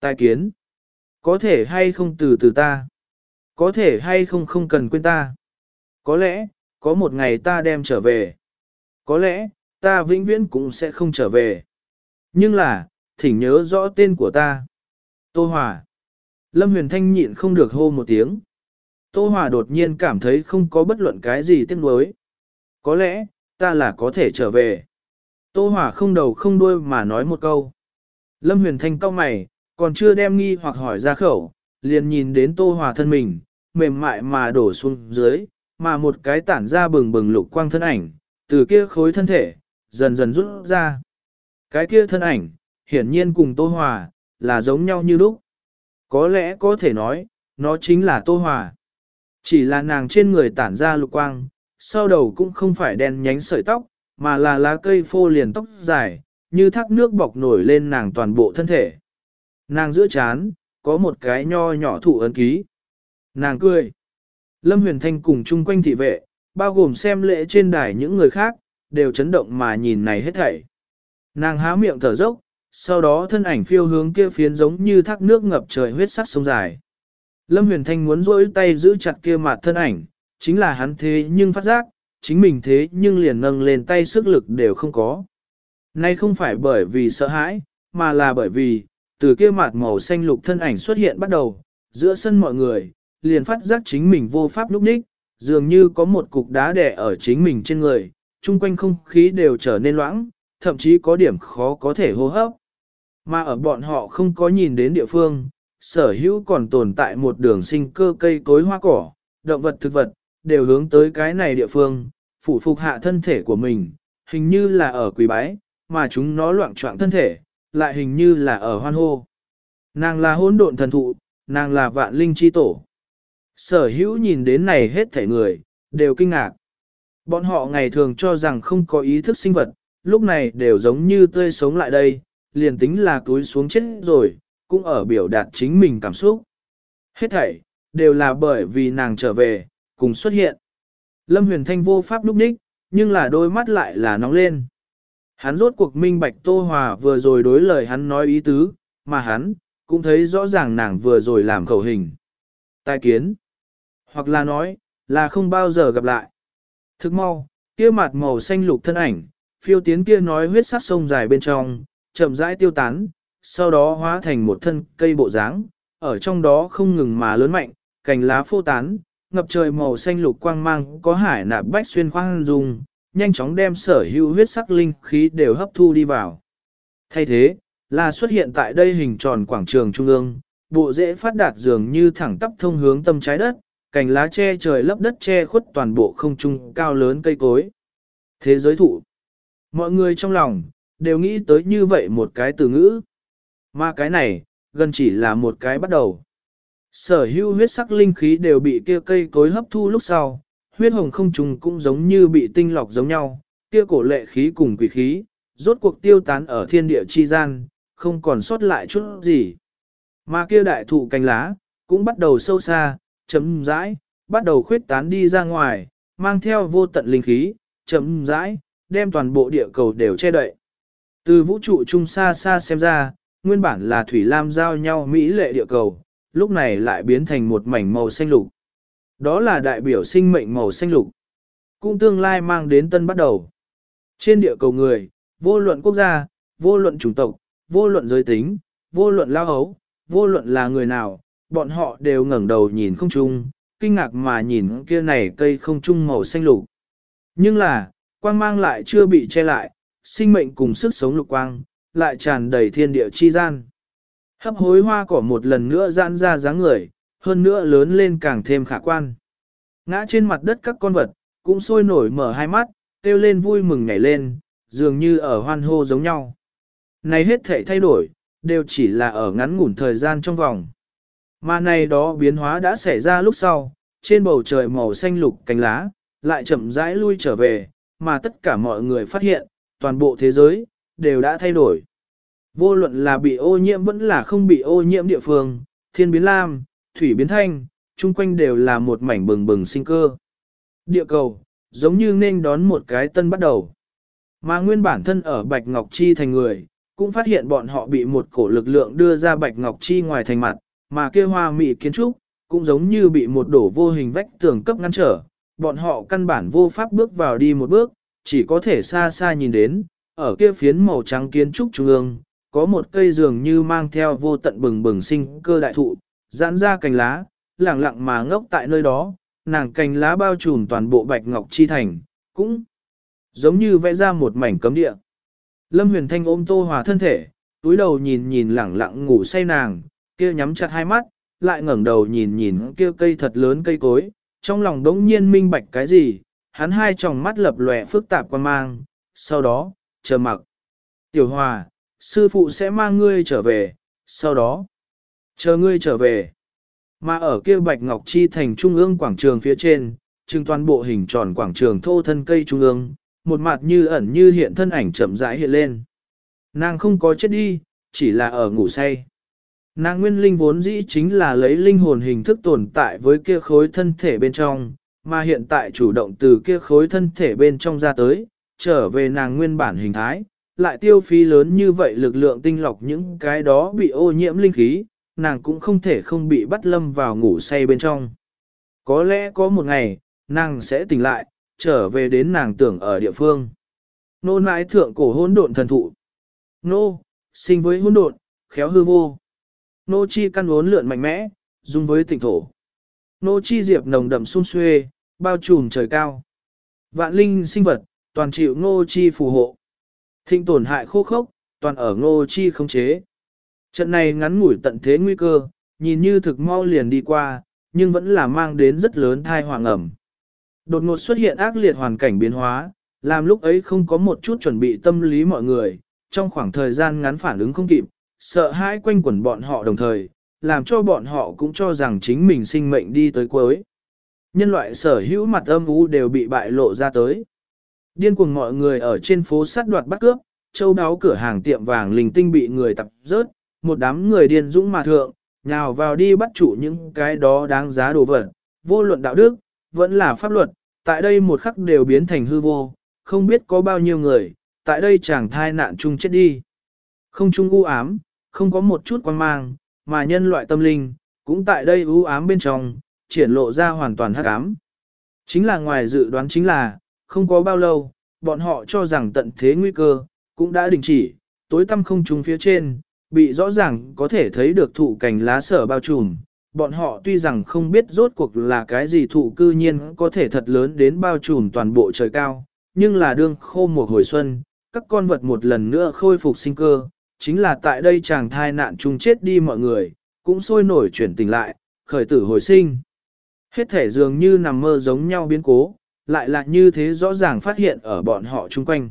Tài kiến. Có thể hay không từ từ ta. Có thể hay không không cần quên ta. Có lẽ, có một ngày ta đem trở về. Có lẽ, ta vĩnh viễn cũng sẽ không trở về. Nhưng là, thỉnh nhớ rõ tên của ta. Tô Hòa. Lâm Huyền Thanh nhịn không được hô một tiếng. Tô Hòa đột nhiên cảm thấy không có bất luận cái gì tiếc nuối. Có lẽ, ta là có thể trở về. Tô Hòa không đầu không đuôi mà nói một câu. Lâm Huyền Thanh cau mày, còn chưa đem nghi hoặc hỏi ra khẩu, liền nhìn đến Tô Hòa thân mình, mềm mại mà đổ xuống dưới, mà một cái tản ra bừng bừng lục quang thân ảnh, từ kia khối thân thể, dần dần rút ra. Cái kia thân ảnh, hiển nhiên cùng Tô Hòa, là giống nhau như lúc. Có lẽ có thể nói, nó chính là Tô Hòa. Chỉ là nàng trên người tản ra lục quang, sau đầu cũng không phải đen nhánh sợi tóc, mà là lá cây phô liền tóc dài, như thác nước bọc nổi lên nàng toàn bộ thân thể. Nàng giữa chán, có một cái nho nhỏ thụ ấn ký. Nàng cười. Lâm Huyền Thanh cùng chung quanh thị vệ, bao gồm xem lễ trên đài những người khác, đều chấn động mà nhìn này hết thảy. Nàng há miệng thở dốc, sau đó thân ảnh phiêu hướng kia phiến giống như thác nước ngập trời huyết sắc sông dài. Lâm Huyền Thanh muốn rỗi tay giữ chặt kia mặt thân ảnh, chính là hắn thế nhưng phát giác, chính mình thế nhưng liền nâng lên tay sức lực đều không có. Nay không phải bởi vì sợ hãi, mà là bởi vì, từ kia mặt màu xanh lục thân ảnh xuất hiện bắt đầu, giữa sân mọi người, liền phát giác chính mình vô pháp lúc ních, dường như có một cục đá đè ở chính mình trên người, chung quanh không khí đều trở nên loãng, thậm chí có điểm khó có thể hô hấp. Mà ở bọn họ không có nhìn đến địa phương, sở hữu còn tồn tại một đường sinh cơ cây cối hoa cỏ, động vật thực vật, đều hướng tới cái này địa phương, phủ phục hạ thân thể của mình, hình như là ở quỳ bái, mà chúng nó loạn trọng thân thể, lại hình như là ở hoan hô. Nàng là hỗn độn thần thụ, nàng là vạn linh chi tổ. Sở hữu nhìn đến này hết thể người, đều kinh ngạc. Bọn họ ngày thường cho rằng không có ý thức sinh vật, lúc này đều giống như tươi sống lại đây, liền tính là túi xuống chết rồi, cũng ở biểu đạt chính mình cảm xúc. Hết thảy, đều là bởi vì nàng trở về, cùng xuất hiện. Lâm huyền thanh vô pháp lúc ních, nhưng là đôi mắt lại là nóng lên. Hắn rốt cuộc minh bạch Tô Hòa vừa rồi đối lời hắn nói ý tứ, mà hắn, cũng thấy rõ ràng nàng vừa rồi làm khẩu hình. Tài kiến. Hoặc là nói, là không bao giờ gặp lại. Thức mau, kia mặt màu xanh lục thân ảnh, phiêu tiến kia nói huyết sắc sông dài bên trong, chậm rãi tiêu tán, sau đó hóa thành một thân cây bộ dáng, ở trong đó không ngừng mà lớn mạnh, cành lá phô tán, ngập trời màu xanh lục quang mang có hải nạp bách xuyên khoang dung nhanh chóng đem sở hữu huyết sắc linh khí đều hấp thu đi vào. Thay thế, là xuất hiện tại đây hình tròn quảng trường trung ương, bộ dễ phát đạt dường như thẳng tắp thông hướng tâm trái đất, cành lá che trời lấp đất che khuất toàn bộ không trung cao lớn cây cối. Thế giới thụ. Mọi người trong lòng, đều nghĩ tới như vậy một cái từ ngữ. Mà cái này, gần chỉ là một cái bắt đầu. Sở hữu huyết sắc linh khí đều bị kia cây cối hấp thu lúc sau, huyết hồng không trùng cũng giống như bị tinh lọc giống nhau, kia cổ lệ khí cùng quỷ khí, rốt cuộc tiêu tán ở thiên địa chi gian, không còn sót lại chút gì. Mà kia đại thụ cành lá, cũng bắt đầu sâu xa, chấm rãi, bắt đầu khuyết tán đi ra ngoài, mang theo vô tận linh khí, chấm rãi, đem toàn bộ địa cầu đều che đậy. Từ vũ trụ trung xa xa xem ra, nguyên bản là thủy lam giao nhau mỹ lệ địa cầu, lúc này lại biến thành một mảnh màu xanh lục. Đó là đại biểu sinh mệnh màu xanh lục. Cũng tương lai mang đến tân bắt đầu. Trên địa cầu người, vô luận quốc gia, vô luận chủng tộc, vô luận giới tính, vô luận lao hấu, vô luận là người nào, bọn họ đều ngẩng đầu nhìn không chung, kinh ngạc mà nhìn kia này cây không chung màu xanh lục. Nhưng là, quang mang lại chưa bị che lại, sinh mệnh cùng sức sống lục quang, lại tràn đầy thiên địa chi gian. Hấp hối hoa cỏ một lần nữa giãn ra dáng người, hơn nữa lớn lên càng thêm khả quan. Ngã trên mặt đất các con vật, cũng sôi nổi mở hai mắt, kêu lên vui mừng nhảy lên, dường như ở hoan hô giống nhau. Này hết thể thay đổi, đều chỉ là ở ngắn ngủn thời gian trong vòng. Mà này đó biến hóa đã xảy ra lúc sau, trên bầu trời màu xanh lục cánh lá, lại chậm rãi lui trở về, mà tất cả mọi người phát hiện, toàn bộ thế giới, đều đã thay đổi. Vô luận là bị ô nhiễm vẫn là không bị ô nhiễm địa phương, thiên biến lam, thủy biến thanh, chung quanh đều là một mảnh bừng bừng sinh cơ. Địa cầu, giống như nên đón một cái tân bắt đầu. Mà nguyên bản thân ở Bạch Ngọc Chi thành người, cũng phát hiện bọn họ bị một cổ lực lượng đưa ra Bạch Ngọc Chi ngoài thành mặt, mà kia hoa mị kiến trúc, cũng giống như bị một đổ vô hình vách tường cấp ngăn trở, bọn họ căn bản vô pháp bước vào đi một bước, chỉ có thể xa xa nhìn đến, ở kia phiến màu trắng kiến trúc trung ương, có một cây dường như mang theo vô tận bừng bừng sinh cơ đại thụ, giãn ra cành lá, lẳng lặng mà ngốc tại nơi đó, nàng cành lá bao trùm toàn bộ bạch ngọc chi thành, cũng giống như vẽ ra một mảnh cấm địa. Lâm Huyền Thanh ôm Tô Hòa thân thể, túi đầu nhìn nhìn lẳng lặng ngủ say nàng, kia nhắm chặt hai mắt, lại ngẩng đầu nhìn nhìn kia cây thật lớn cây cối, trong lòng đống nhiên minh bạch cái gì, hắn hai tròng mắt lập lòe phức tạp quan mang, sau đó, chờ mặc. Tiểu Hòa, sư phụ sẽ mang ngươi trở về, sau đó, chờ ngươi trở về. Mà ở kia Bạch Ngọc Chi thành trung ương quảng trường phía trên, trưng toàn bộ hình tròn quảng trường thô thân cây trung ương, một mặt như ẩn như hiện thân ảnh chậm rãi hiện lên. Nàng không có chết đi, chỉ là ở ngủ say. Nàng nguyên linh vốn dĩ chính là lấy linh hồn hình thức tồn tại với kia khối thân thể bên trong, mà hiện tại chủ động từ kia khối thân thể bên trong ra tới, trở về nàng nguyên bản hình thái, lại tiêu phí lớn như vậy lực lượng tinh lọc những cái đó bị ô nhiễm linh khí, nàng cũng không thể không bị bắt lâm vào ngủ say bên trong. Có lẽ có một ngày, nàng sẽ tỉnh lại, trở về đến nàng tưởng ở địa phương. Nô nãi thượng cổ hôn độn thần thụ. Nô, sinh với hôn độn, khéo hư vô. Nô chi căn uốn lượn mạnh mẽ, dung với tỉnh thổ. Nô chi diệp nồng đậm xun xuê, bao trùm trời cao. Vạn linh sinh vật, toàn chịu nô chi phù hộ. Thinh tổn hại khô khốc, toàn ở ngô chi không chế. Trận này ngắn ngủi tận thế nguy cơ, nhìn như thực mau liền đi qua, nhưng vẫn là mang đến rất lớn thai hoàng ẩm. Đột ngột xuất hiện ác liệt hoàn cảnh biến hóa, làm lúc ấy không có một chút chuẩn bị tâm lý mọi người, trong khoảng thời gian ngắn phản ứng không kịp, sợ hãi quanh quẩn bọn họ đồng thời, làm cho bọn họ cũng cho rằng chính mình sinh mệnh đi tới cuối. Nhân loại sở hữu mặt âm u đều bị bại lộ ra tới. Điên cuồng mọi người ở trên phố sát đoạt bắt cướp, châu đáo cửa hàng tiệm vàng linh tinh bị người tập rớt, một đám người điên dũng mà thượng, nhào vào đi bắt chủ những cái đó đáng giá đồ vật, vô luận đạo đức, vẫn là pháp luật, tại đây một khắc đều biến thành hư vô, không biết có bao nhiêu người, tại đây chẳng thai nạn chung chết đi. Không chung u ám, không có một chút quan mang, mà nhân loại tâm linh, cũng tại đây u ám bên trong, triển lộ ra hoàn toàn hắc ám. Chính là ngoài dự đoán chính là, không có bao lâu, bọn họ cho rằng tận thế nguy cơ, cũng đã đình chỉ, tối tăm không trùng phía trên, bị rõ ràng có thể thấy được thụ cành lá sở bao trùm. Bọn họ tuy rằng không biết rốt cuộc là cái gì thụ cư nhiên có thể thật lớn đến bao trùm toàn bộ trời cao, nhưng là đương khô một hồi xuân, các con vật một lần nữa khôi phục sinh cơ, chính là tại đây chàng thai nạn chung chết đi mọi người, cũng sôi nổi chuyển tình lại, khởi tử hồi sinh. Hết thể dường như nằm mơ giống nhau biến cố, lại là như thế rõ ràng phát hiện ở bọn họ chung quanh.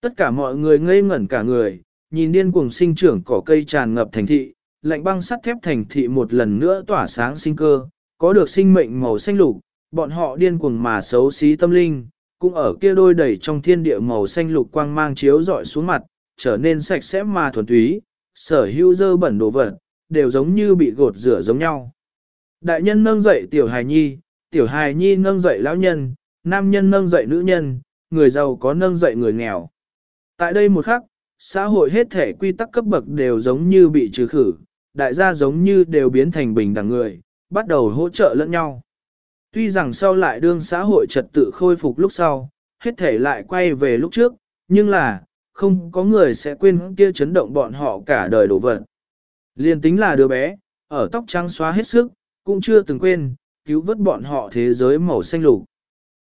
Tất cả mọi người ngây ngẩn cả người, nhìn điên cuồng sinh trưởng cỏ cây tràn ngập thành thị, lạnh băng sắt thép thành thị một lần nữa tỏa sáng sinh cơ, có được sinh mệnh màu xanh lục, bọn họ điên cuồng mà xấu xí tâm linh, cũng ở kia đôi đẩy trong thiên địa màu xanh lục quang mang chiếu rọi xuống mặt, trở nên sạch sẽ mà thuần túy, sở hữu dơ bẩn đồ vật, đều giống như bị gột rửa giống nhau. Đại nhân nâng dậy tiểu hài nhi, tiểu hài nhi nâng dậy lão nhân, nam nhân nâng dậy nữ nhân, người giàu có nâng dậy người nghèo. Tại đây một khắc, xã hội hết thể quy tắc cấp bậc đều giống như bị trừ khử, đại gia giống như đều biến thành bình đẳng người, bắt đầu hỗ trợ lẫn nhau. Tuy rằng sau lại đương xã hội trật tự khôi phục lúc sau, hết thể lại quay về lúc trước, nhưng là, không có người sẽ quên kia chấn động bọn họ cả đời đổ vật. Liên tính là đứa bé, ở tóc trắng xóa hết sức, cũng chưa từng quên, cứu vớt bọn họ thế giới màu xanh lục.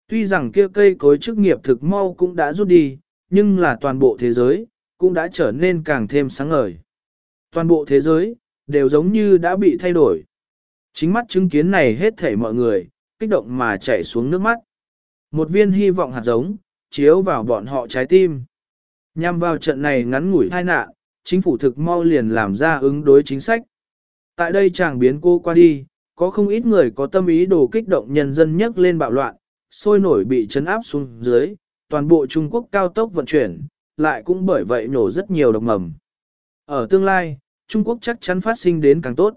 Tuy rằng kia cây cối chức nghiệp thực mau cũng đã rút đi, nhưng là toàn bộ thế giới, cũng đã trở nên càng thêm sáng ngời. Toàn bộ thế giới, đều giống như đã bị thay đổi. Chính mắt chứng kiến này hết thảy mọi người, kích động mà chảy xuống nước mắt. Một viên hy vọng hạt giống, chiếu vào bọn họ trái tim. Nhằm vào trận này ngắn ngủi tai nạn, chính phủ thực mau liền làm ra ứng đối chính sách. Tại đây chàng biến cô qua đi, có không ít người có tâm ý đồ kích động nhân dân nhấc lên bạo loạn, sôi nổi bị chấn áp xuống dưới, toàn bộ Trung Quốc cao tốc vận chuyển, lại cũng bởi vậy nổ rất nhiều độc mầm. Ở tương lai, Trung Quốc chắc chắn phát sinh đến càng tốt.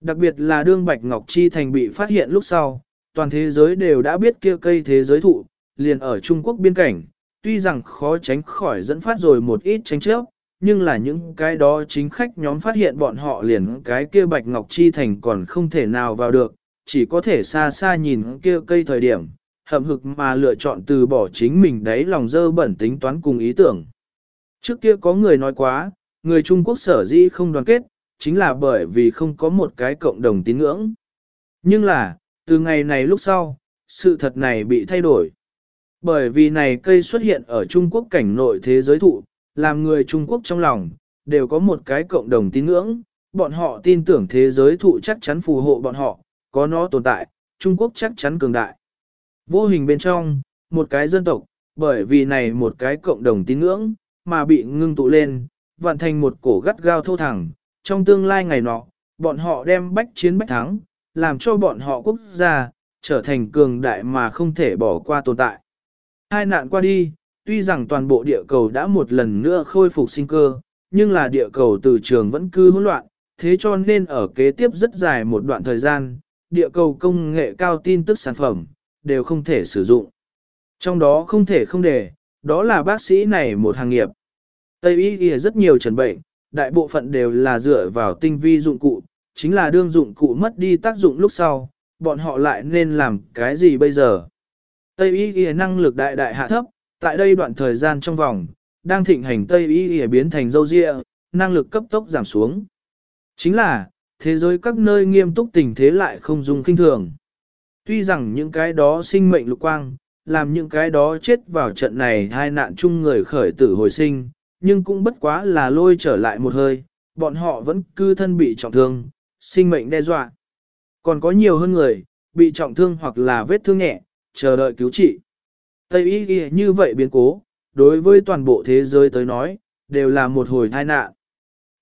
Đặc biệt là đương Bạch Ngọc Chi Thành bị phát hiện lúc sau, toàn thế giới đều đã biết kia cây thế giới thụ, liền ở Trung Quốc biên cảnh, tuy rằng khó tránh khỏi dẫn phát rồi một ít tranh chấp, nhưng là những cái đó chính khách nhóm phát hiện bọn họ liền cái kia bạch ngọc chi thành còn không thể nào vào được, chỉ có thể xa xa nhìn kia cây thời điểm, hậm hực mà lựa chọn từ bỏ chính mình đấy lòng dơ bẩn tính toán cùng ý tưởng. Trước kia có người nói quá, người Trung Quốc sở dĩ không đoàn kết, chính là bởi vì không có một cái cộng đồng tín ngưỡng. Nhưng là, từ ngày này lúc sau, sự thật này bị thay đổi. Bởi vì này cây xuất hiện ở Trung Quốc cảnh nội thế giới thụ, làm người Trung Quốc trong lòng, đều có một cái cộng đồng tín ngưỡng, bọn họ tin tưởng thế giới thụ chắc chắn phù hộ bọn họ, có nó tồn tại, Trung Quốc chắc chắn cường đại. Vô hình bên trong, một cái dân tộc, bởi vì này một cái cộng đồng tín ngưỡng, mà bị ngưng tụ lên, vặn thành một cổ gắt gao thô thẳng, trong tương lai ngày nọ, bọn họ đem bách chiến bách thắng, làm cho bọn họ quốc gia, trở thành cường đại mà không thể bỏ qua tồn tại. Hai nạn qua đi, tuy rằng toàn bộ địa cầu đã một lần nữa khôi phục sinh cơ, nhưng là địa cầu từ trường vẫn cứ hỗn loạn, thế cho nên ở kế tiếp rất dài một đoạn thời gian, địa cầu công nghệ cao tin tức sản phẩm, đều không thể sử dụng. Trong đó không thể không để, đó là bác sĩ này một hàng nghiệp. Tây y y rất nhiều trần bệnh, đại bộ phận đều là dựa vào tinh vi dụng cụ, chính là đương dụng cụ mất đi tác dụng lúc sau, bọn họ lại nên làm cái gì bây giờ? Tây y y năng lực đại đại hạ thấp, tại đây đoạn thời gian trong vòng, đang thịnh hành Tây y y biến thành dâu dịa, năng lực cấp tốc giảm xuống. Chính là, thế giới các nơi nghiêm túc tình thế lại không dùng kinh thường. Tuy rằng những cái đó sinh mệnh lục quang, làm những cái đó chết vào trận này hai nạn chung người khởi tử hồi sinh, nhưng cũng bất quá là lôi trở lại một hơi, bọn họ vẫn cư thân bị trọng thương, sinh mệnh đe dọa. Còn có nhiều hơn người, bị trọng thương hoặc là vết thương nhẹ, chờ đợi cứu trị. Tây y ghi như vậy biến cố, đối với toàn bộ thế giới tới nói, đều là một hồi tai nạn.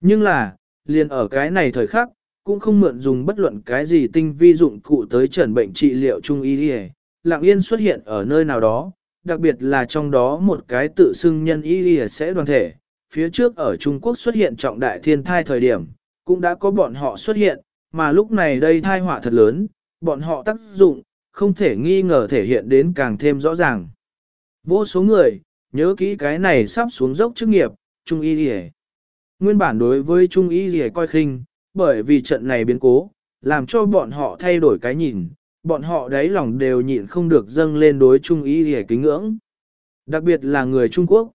Nhưng là, liền ở cái này thời khắc, cũng không mượn dùng bất luận cái gì tinh vi dụng cụ tới trần bệnh trị liệu trung y y, lặng yên xuất hiện ở nơi nào đó, đặc biệt là trong đó một cái tự xưng nhân y y sẽ đoàn thể. Phía trước ở Trung Quốc xuất hiện trọng đại thiên thai thời điểm, cũng đã có bọn họ xuất hiện, mà lúc này đây thai họa thật lớn, bọn họ tác dụng, không thể nghi ngờ thể hiện đến càng thêm rõ ràng. Vô số người, nhớ kỹ cái này sắp xuống dốc chức nghiệp, Trung Y Lìa. Nguyên bản đối với Trung Y Lìa coi khinh, bởi vì trận này biến cố, làm cho bọn họ thay đổi cái nhìn, bọn họ đáy lòng đều nhịn không được dâng lên đối Trung Y hề kính ngưỡng. Đặc biệt là người Trung Quốc.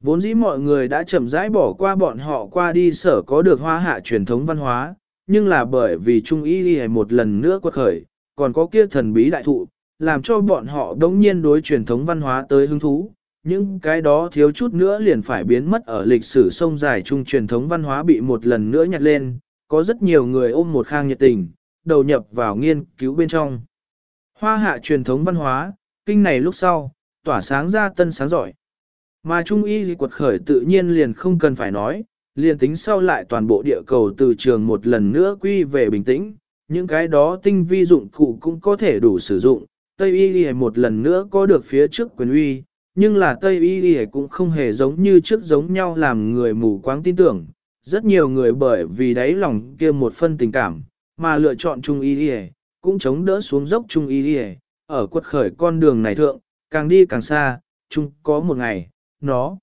Vốn dĩ mọi người đã chậm rãi bỏ qua bọn họ qua đi sở có được hoa hạ truyền thống văn hóa, nhưng là bởi vì Trung Y Lìa một lần nữa quật khởi, còn có kia thần bí đại thụ, làm cho bọn họ đống nhiên đối truyền thống văn hóa tới hứng thú. Những cái đó thiếu chút nữa liền phải biến mất ở lịch sử sông dài chung truyền thống văn hóa bị một lần nữa nhặt lên, có rất nhiều người ôm một khang nhiệt tình, đầu nhập vào nghiên cứu bên trong. Hoa hạ truyền thống văn hóa, kinh này lúc sau, tỏa sáng ra tân sáng giỏi. Mà Trung Y di quật khởi tự nhiên liền không cần phải nói, liền tính sau lại toàn bộ địa cầu từ trường một lần nữa quy về bình tĩnh, những cái đó tinh vi dụng cụ cũng có thể đủ sử dụng. Tây Y Ghi một lần nữa có được phía trước quyền uy, nhưng là Tây Y Ghi cũng không hề giống như trước giống nhau làm người mù quáng tin tưởng. Rất nhiều người bởi vì đáy lòng kia một phân tình cảm, mà lựa chọn Trung Y đi cũng chống đỡ xuống dốc Trung Y đi ở quật khởi con đường này thượng, càng đi càng xa, chung có một ngày, nó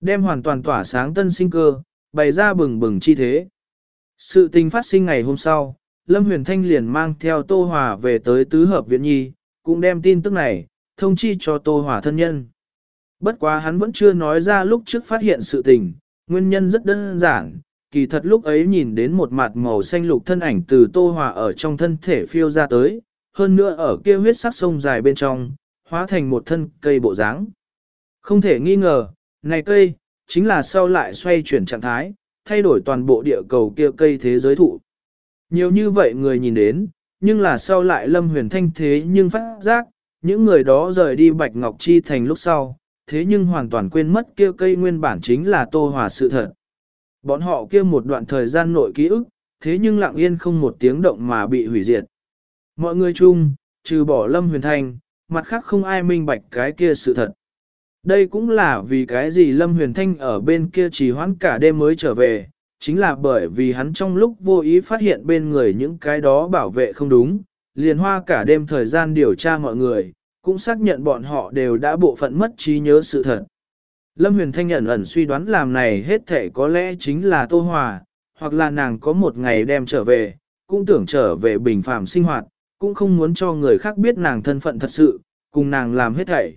đem hoàn toàn tỏa sáng tân sinh cơ, bày ra bừng bừng chi thế. Sự tình phát sinh ngày hôm sau, Lâm Huyền Thanh liền mang theo Tô Hòa về tới tứ hợp viện nhi, cũng đem tin tức này, thông chi cho Tô Hòa thân nhân. Bất quá hắn vẫn chưa nói ra lúc trước phát hiện sự tình, nguyên nhân rất đơn giản, kỳ thật lúc ấy nhìn đến một mặt màu xanh lục thân ảnh từ Tô Hòa ở trong thân thể phiêu ra tới, hơn nữa ở kia huyết sắc sông dài bên trong, hóa thành một thân cây bộ dáng. Không thể nghi ngờ, này cây, chính là sau lại xoay chuyển trạng thái, thay đổi toàn bộ địa cầu kia cây thế giới thụ. Nhiều như vậy người nhìn đến, nhưng là sau lại Lâm Huyền Thanh thế nhưng phát giác, những người đó rời đi Bạch Ngọc Chi thành lúc sau, thế nhưng hoàn toàn quên mất kia cây nguyên bản chính là Tô Hòa sự thật. Bọn họ kia một đoạn thời gian nội ký ức, thế nhưng lặng yên không một tiếng động mà bị hủy diệt. Mọi người chung, trừ bỏ Lâm Huyền Thanh, mặt khác không ai minh bạch cái kia sự thật. Đây cũng là vì cái gì Lâm Huyền Thanh ở bên kia chỉ hoãn cả đêm mới trở về, chính là bởi vì hắn trong lúc vô ý phát hiện bên người những cái đó bảo vệ không đúng, liền hoa cả đêm thời gian điều tra mọi người, cũng xác nhận bọn họ đều đã bộ phận mất trí nhớ sự thật. Lâm Huyền Thanh ẩn ẩn suy đoán làm này hết thể có lẽ chính là Tô Hòa, hoặc là nàng có một ngày đem trở về, cũng tưởng trở về bình phàm sinh hoạt, cũng không muốn cho người khác biết nàng thân phận thật sự, cùng nàng làm hết thảy.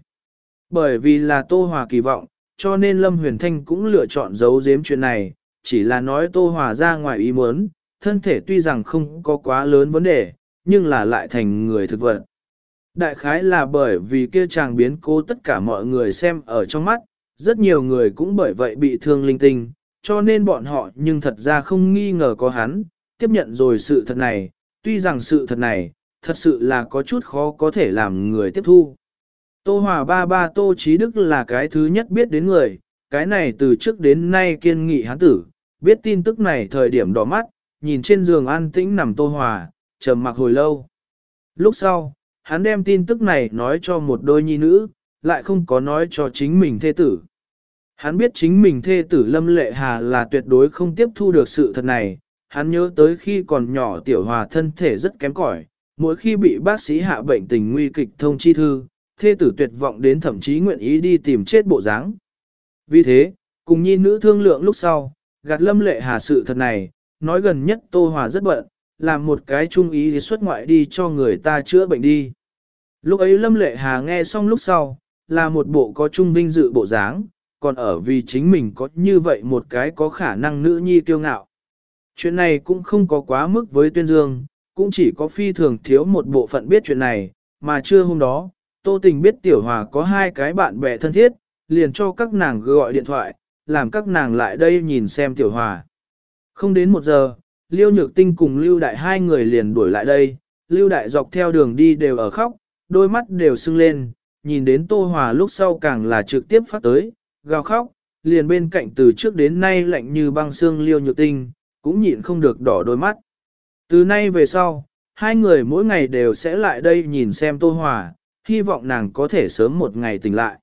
Bởi vì là Tô Hòa kỳ vọng, cho nên Lâm Huyền Thanh cũng lựa chọn giấu giếm chuyện này, chỉ là nói Tô Hòa ra ngoài ý muốn, thân thể tuy rằng không có quá lớn vấn đề, nhưng là lại thành người thực vật. Đại khái là bởi vì kia chàng biến cố tất cả mọi người xem ở trong mắt, rất nhiều người cũng bởi vậy bị thương linh tinh, cho nên bọn họ nhưng thật ra không nghi ngờ có hắn, tiếp nhận rồi sự thật này, tuy rằng sự thật này, thật sự là có chút khó có thể làm người tiếp thu. Tô Hòa ba ba Tô Chí Đức là cái thứ nhất biết đến người, cái này từ trước đến nay kiên nghị hắn tử, biết tin tức này thời điểm đỏ mắt, nhìn trên giường an tĩnh nằm Tô Hòa, trầm mặc hồi lâu. Lúc sau, hắn đem tin tức này nói cho một đôi nhi nữ, lại không có nói cho chính mình thê tử. Hắn biết chính mình thê tử Lâm Lệ Hà là tuyệt đối không tiếp thu được sự thật này, hắn nhớ tới khi còn nhỏ tiểu hòa thân thể rất kém cỏi, mỗi khi bị bác sĩ hạ bệnh tình nguy kịch thông chi thư, thê tử tuyệt vọng đến thậm chí nguyện ý đi tìm chết bộ dáng. Vì thế, cùng nhi nữ thương lượng lúc sau, gạt Lâm Lệ Hà sự thật này, nói gần nhất Tô Hòa rất bận, làm một cái trung ý thì xuất ngoại đi cho người ta chữa bệnh đi. Lúc ấy Lâm Lệ Hà nghe xong lúc sau, là một bộ có trung vinh dự bộ dáng, còn ở vì chính mình có như vậy một cái có khả năng nữ nhi kiêu ngạo. Chuyện này cũng không có quá mức với tuyên dương, cũng chỉ có phi thường thiếu một bộ phận biết chuyện này, mà chưa hôm đó, Tô Tình biết Tiểu Hòa có hai cái bạn bè thân thiết, liền cho các nàng gọi điện thoại, làm các nàng lại đây nhìn xem Tiểu Hòa. Không đến một giờ, Liêu Nhược Tinh cùng Lưu Đại hai người liền đuổi lại đây, Lưu Đại dọc theo đường đi đều ở khóc, đôi mắt đều sưng lên, nhìn đến Tô Hòa lúc sau càng là trực tiếp phát tới, gào khóc, liền bên cạnh từ trước đến nay lạnh như băng xương Liêu Nhược Tinh, cũng nhịn không được đỏ đôi mắt. Từ nay về sau, hai người mỗi ngày đều sẽ lại đây nhìn xem Tô Hòa, hy vọng nàng có thể sớm một ngày tỉnh lại.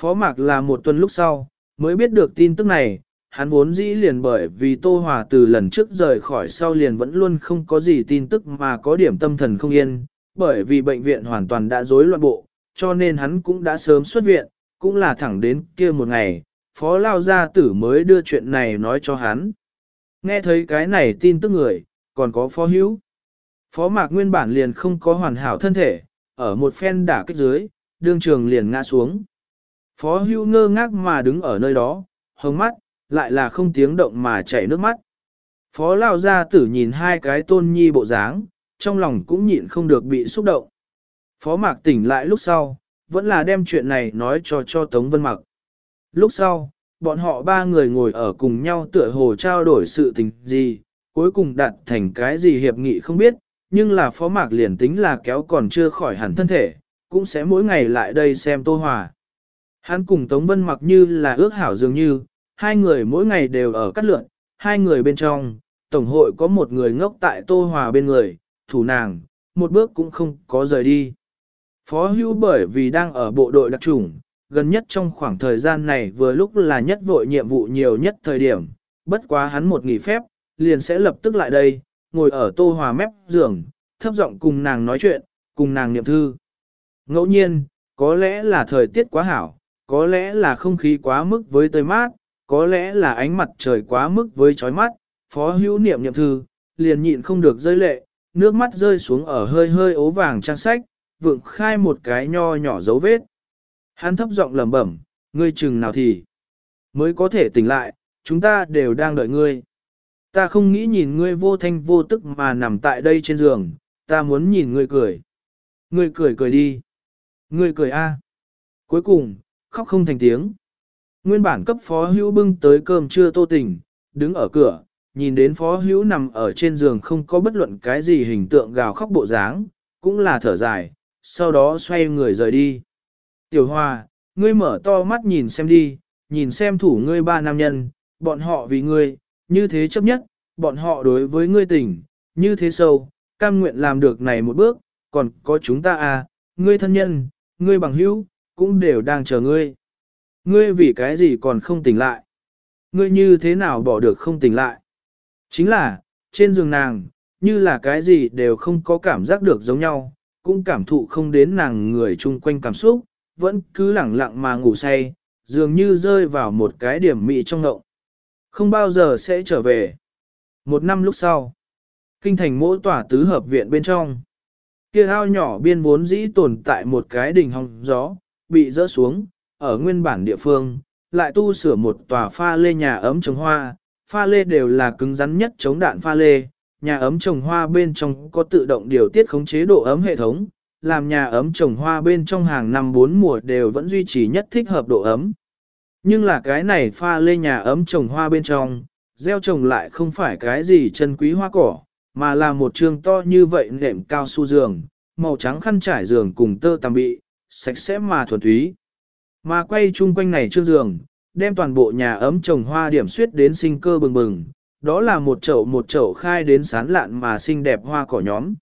Phó Mạc là một tuần lúc sau, mới biết được tin tức này, hắn vốn dĩ liền bởi vì Tô Hòa từ lần trước rời khỏi sau liền vẫn luôn không có gì tin tức mà có điểm tâm thần không yên, bởi vì bệnh viện hoàn toàn đã rối loạn bộ, cho nên hắn cũng đã sớm xuất viện, cũng là thẳng đến kia một ngày, Phó Lao Gia Tử mới đưa chuyện này nói cho hắn. Nghe thấy cái này tin tức người, còn có Phó Hữu. Phó Mạc nguyên bản liền không có hoàn hảo thân thể, ở một phen đả kích dưới, đương trường liền ngã xuống. Phó Hữu ngơ ngác mà đứng ở nơi đó, hồng mắt, lại là không tiếng động mà chảy nước mắt. Phó Lao Gia Tử nhìn hai cái tôn nhi bộ dáng, trong lòng cũng nhịn không được bị xúc động. Phó Mạc tỉnh lại lúc sau, vẫn là đem chuyện này nói cho cho Tống Vân Mặc. Lúc sau, bọn họ ba người ngồi ở cùng nhau tựa hồ trao đổi sự tình gì, cuối cùng đạt thành cái gì hiệp nghị không biết, nhưng là Phó Mạc liền tính là kéo còn chưa khỏi hẳn thân thể, cũng sẽ mỗi ngày lại đây xem Tô Hòa. Hắn cùng Tống Vân Mặc như là ước hảo dường như, hai người mỗi ngày đều ở cắt lượn, hai người bên trong, Tổng hội có một người ngốc tại Tô Hòa bên người, thủ nàng, một bước cũng không có rời đi. Phó hưu bởi vì đang ở bộ đội đặc trùng, gần nhất trong khoảng thời gian này vừa lúc là nhất vội nhiệm vụ nhiều nhất thời điểm, bất quá hắn một nghỉ phép, liền sẽ lập tức lại đây, ngồi ở tô hòa mép giường, thấp giọng cùng nàng nói chuyện, cùng nàng niệm thư. Ngẫu nhiên, có lẽ là thời tiết quá hảo, có lẽ là không khí quá mức với tươi mát, có lẽ là ánh mặt trời quá mức với chói mắt, phó hữu niệm niệm thư, liền nhịn không được rơi lệ, nước mắt rơi xuống ở hơi hơi ố vàng trang sách, vượng khai một cái nho nhỏ dấu vết. Hắn thấp giọng lẩm bẩm, ngươi chừng nào thì mới có thể tỉnh lại, chúng ta đều đang đợi ngươi. Ta không nghĩ nhìn ngươi vô thanh vô tức mà nằm tại đây trên giường, ta muốn nhìn ngươi cười. Ngươi cười cười đi. Ngươi cười a. Cuối cùng, khóc không thành tiếng. Nguyên bản cấp phó hữu bưng tới cơm trưa tô tỉnh, đứng ở cửa, nhìn đến phó hữu nằm ở trên giường không có bất luận cái gì hình tượng gào khóc bộ dáng, cũng là thở dài, sau đó xoay người rời đi. Tiểu Hoa, ngươi mở to mắt nhìn xem đi, nhìn xem thủ ngươi ba nam nhân, bọn họ vì ngươi, như thế chấp nhất, bọn họ đối với ngươi tình, như thế sâu, cam nguyện làm được này một bước, còn có chúng ta à, ngươi thân nhân, ngươi bằng hữu, cũng đều đang chờ ngươi. Ngươi vì cái gì còn không tỉnh lại? Ngươi như thế nào bỏ được không tỉnh lại? Chính là, trên giường nàng, như là cái gì đều không có cảm giác được giống nhau, cũng cảm thụ không đến nàng người chung quanh cảm xúc, vẫn cứ lẳng lặng mà ngủ say, dường như rơi vào một cái điểm mị trong ngộng. Không bao giờ sẽ trở về. Một năm lúc sau, kinh thành mỗi Tòa tứ hợp viện bên trong. Kia ao nhỏ biên vốn dĩ tồn tại một cái đỉnh hong gió, bị rỡ xuống, ở nguyên bản địa phương, lại tu sửa một tòa pha lê nhà ấm trồng hoa, pha lê đều là cứng rắn nhất chống đạn pha lê, nhà ấm trồng hoa bên trong có tự động điều tiết khống chế độ ấm hệ thống, làm nhà ấm trồng hoa bên trong hàng năm bốn mùa đều vẫn duy trì nhất thích hợp độ ấm. Nhưng là cái này pha lê nhà ấm trồng hoa bên trong, gieo trồng lại không phải cái gì chân quý hoa cỏ, mà là một trường to như vậy nệm cao su giường, màu trắng khăn trải giường cùng tơ tằm bị, sạch sẽ mà thuần túy. Mà quay chung quanh này trương giường, đem toàn bộ nhà ấm trồng hoa điểm suyết đến sinh cơ bừng bừng, đó là một chậu một chậu khai đến sán lạn mà xinh đẹp hoa cỏ nhóm.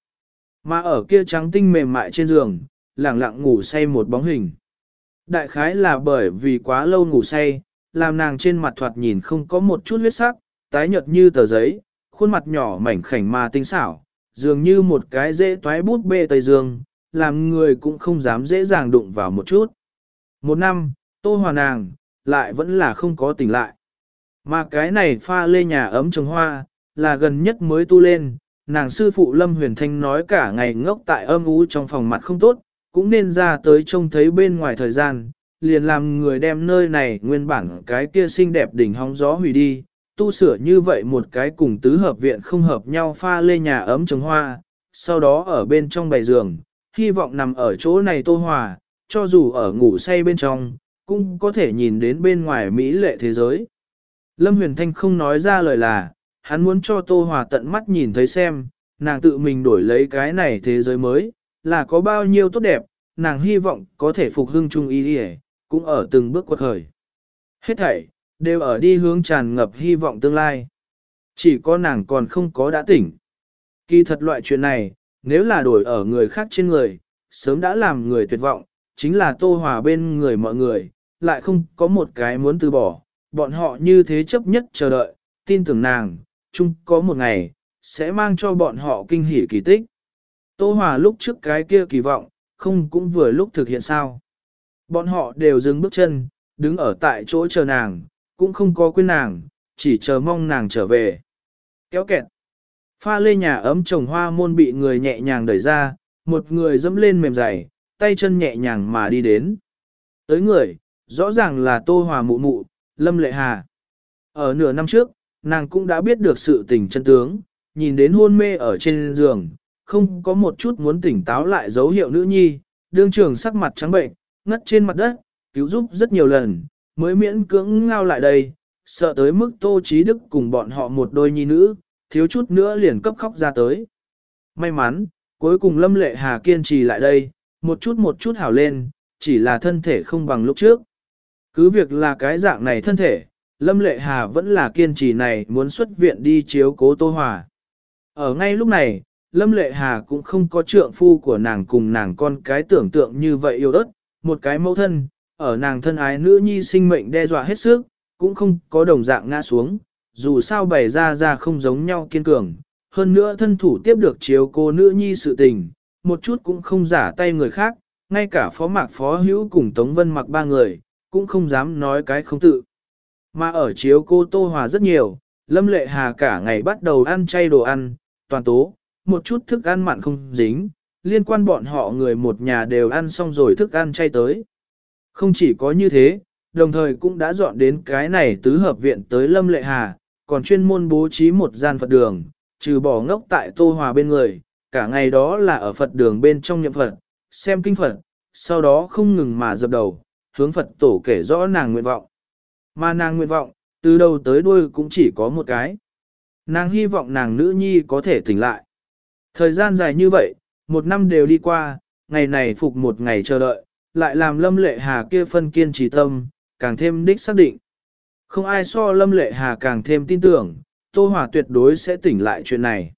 Mà ở kia trắng tinh mềm mại trên giường, lặng lặng ngủ say một bóng hình. Đại khái là bởi vì quá lâu ngủ say, làm nàng trên mặt thoạt nhìn không có một chút huyết sắc, tái nhợt như tờ giấy, khuôn mặt nhỏ mảnh khảnh mà tinh xảo, dường như một cái dễ toái bút bê tây dương, làm người cũng không dám dễ dàng đụng vào một chút. Một năm, tô hòa nàng, lại vẫn là không có tỉnh lại. Mà cái này pha lê nhà ấm trồng hoa, là gần nhất mới tu lên, nàng sư phụ Lâm Huyền Thanh nói cả ngày ngốc tại âm ú trong phòng mặt không tốt, cũng nên ra tới trông thấy bên ngoài thời gian, liền làm người đem nơi này nguyên bản cái kia xinh đẹp đỉnh hóng gió hủy đi, tu sửa như vậy một cái cùng tứ hợp viện không hợp nhau pha lê nhà ấm trồng hoa, sau đó ở bên trong bày giường, hy vọng nằm ở chỗ này tô hòa, cho dù ở ngủ say bên trong, cũng có thể nhìn đến bên ngoài Mỹ lệ thế giới. Lâm Huyền Thanh không nói ra lời là, hắn muốn cho Tô Hòa tận mắt nhìn thấy xem, nàng tự mình đổi lấy cái này thế giới mới, là có bao nhiêu tốt đẹp, nàng hy vọng có thể phục hưng chung ý đi cũng ở từng bước quật khởi. Hết thảy, đều ở đi hướng tràn ngập hy vọng tương lai. Chỉ có nàng còn không có đã tỉnh. Kỳ thật loại chuyện này, nếu là đổi ở người khác trên người, sớm đã làm người tuyệt vọng, chính là tô hòa bên người mọi người, lại không có một cái muốn từ bỏ, bọn họ như thế chấp nhất chờ đợi, tin tưởng nàng, chung có một ngày, sẽ mang cho bọn họ kinh hỉ kỳ tích. Tô Hòa lúc trước cái kia kỳ vọng, không cũng vừa lúc thực hiện sao. Bọn họ đều dừng bước chân, đứng ở tại chỗ chờ nàng, cũng không có quên nàng, chỉ chờ mong nàng trở về. Kéo kẹt. Pha lê nhà ấm trồng hoa môn bị người nhẹ nhàng đẩy ra, một người dẫm lên mềm dày, tay chân nhẹ nhàng mà đi đến. Tới người, rõ ràng là Tô Hòa mụ mụ, Lâm Lệ Hà. Ở nửa năm trước, nàng cũng đã biết được sự tình chân tướng, nhìn đến hôn mê ở trên giường, không có một chút muốn tỉnh táo lại dấu hiệu nữ nhi, đương trường sắc mặt trắng bệnh, ngất trên mặt đất, cứu giúp rất nhiều lần, mới miễn cưỡng ngao lại đây, sợ tới mức Tô Chí Đức cùng bọn họ một đôi nhi nữ, thiếu chút nữa liền cấp khóc ra tới. May mắn, cuối cùng Lâm Lệ Hà kiên trì lại đây, một chút một chút hảo lên, chỉ là thân thể không bằng lúc trước. Cứ việc là cái dạng này thân thể, Lâm Lệ Hà vẫn là kiên trì này muốn xuất viện đi chiếu cố Tô Hòa. Ở ngay lúc này, Lâm Lệ Hà cũng không có trượng phu của nàng cùng nàng con cái tưởng tượng như vậy yêu ớt, một cái mẫu thân, ở nàng thân ái nữ nhi sinh mệnh đe dọa hết sức, cũng không có đồng dạng ngã xuống, dù sao bày ra ra không giống nhau kiên cường, hơn nữa thân thủ tiếp được chiếu cô nữ nhi sự tình, một chút cũng không giả tay người khác, ngay cả phó mạc phó hữu cùng Tống Vân mặc ba người, cũng không dám nói cái không tự. Mà ở chiếu cô Tô Hòa rất nhiều, Lâm Lệ Hà cả ngày bắt đầu ăn chay đồ ăn, toàn tố, một chút thức ăn mặn không dính, liên quan bọn họ người một nhà đều ăn xong rồi thức ăn chay tới. Không chỉ có như thế, đồng thời cũng đã dọn đến cái này tứ hợp viện tới Lâm Lệ Hà, còn chuyên môn bố trí một gian Phật đường, trừ bỏ ngốc tại Tô Hòa bên người, cả ngày đó là ở Phật đường bên trong nhậm Phật, xem kinh Phật, sau đó không ngừng mà dập đầu, hướng Phật tổ kể rõ nàng nguyện vọng. Mà nàng nguyện vọng, từ đầu tới đuôi cũng chỉ có một cái. Nàng hy vọng nàng nữ nhi có thể tỉnh lại. Thời gian dài như vậy, một năm đều đi qua, ngày này phục một ngày chờ đợi, lại làm lâm lệ hà kia phân kiên trì tâm, càng thêm đích xác định. Không ai so lâm lệ hà càng thêm tin tưởng, Tô Hòa tuyệt đối sẽ tỉnh lại chuyện này.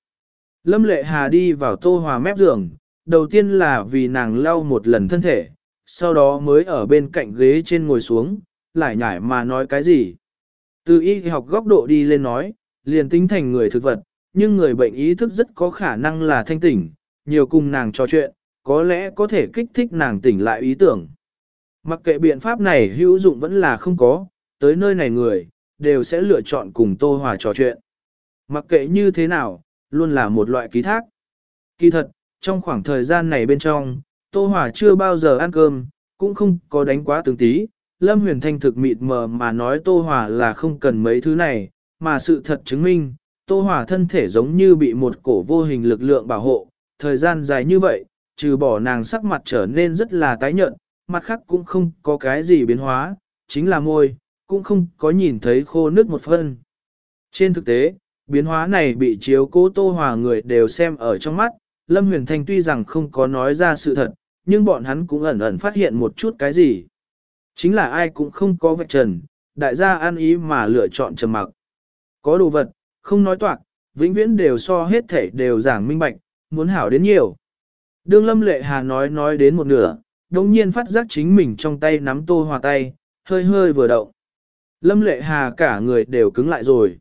Lâm lệ hà đi vào Tô Hòa mép giường, đầu tiên là vì nàng lau một lần thân thể, sau đó mới ở bên cạnh ghế trên ngồi xuống, lại nhải mà nói cái gì. Từ y học góc độ đi lên nói, liền tính thành người thực vật, nhưng người bệnh ý thức rất có khả năng là thanh tỉnh, nhiều cùng nàng trò chuyện, có lẽ có thể kích thích nàng tỉnh lại ý tưởng. Mặc kệ biện pháp này hữu dụng vẫn là không có, tới nơi này người, đều sẽ lựa chọn cùng Tô Hòa trò chuyện. Mặc kệ như thế nào, luôn là một loại ký thác. Kỳ thật, trong khoảng thời gian này bên trong, Tô Hòa chưa bao giờ ăn cơm, cũng không có đánh quá từng tí. Lâm Huyền Thanh thực mịt mờ mà nói Tô Hòa là không cần mấy thứ này, mà sự thật chứng minh, Tô Hòa thân thể giống như bị một cổ vô hình lực lượng bảo hộ, thời gian dài như vậy, trừ bỏ nàng sắc mặt trở nên rất là tái nhợt, mặt khác cũng không có cái gì biến hóa, chính là môi, cũng không có nhìn thấy khô nước một phân. Trên thực tế, biến hóa này bị chiếu cố Tô Hòa người đều xem ở trong mắt, Lâm Huyền Thanh tuy rằng không có nói ra sự thật, nhưng bọn hắn cũng ẩn ẩn phát hiện một chút cái gì. Chính là ai cũng không có vạch trần, đại gia ăn ý mà lựa chọn trầm mặc. Có đồ vật, không nói toạc, vĩnh viễn đều so hết thể đều giảng minh bạch, muốn hảo đến nhiều. Đương Lâm Lệ Hà nói nói đến một nửa, đồng nhiên phát giác chính mình trong tay nắm tô hòa tay, hơi hơi vừa động. Lâm Lệ Hà cả người đều cứng lại rồi.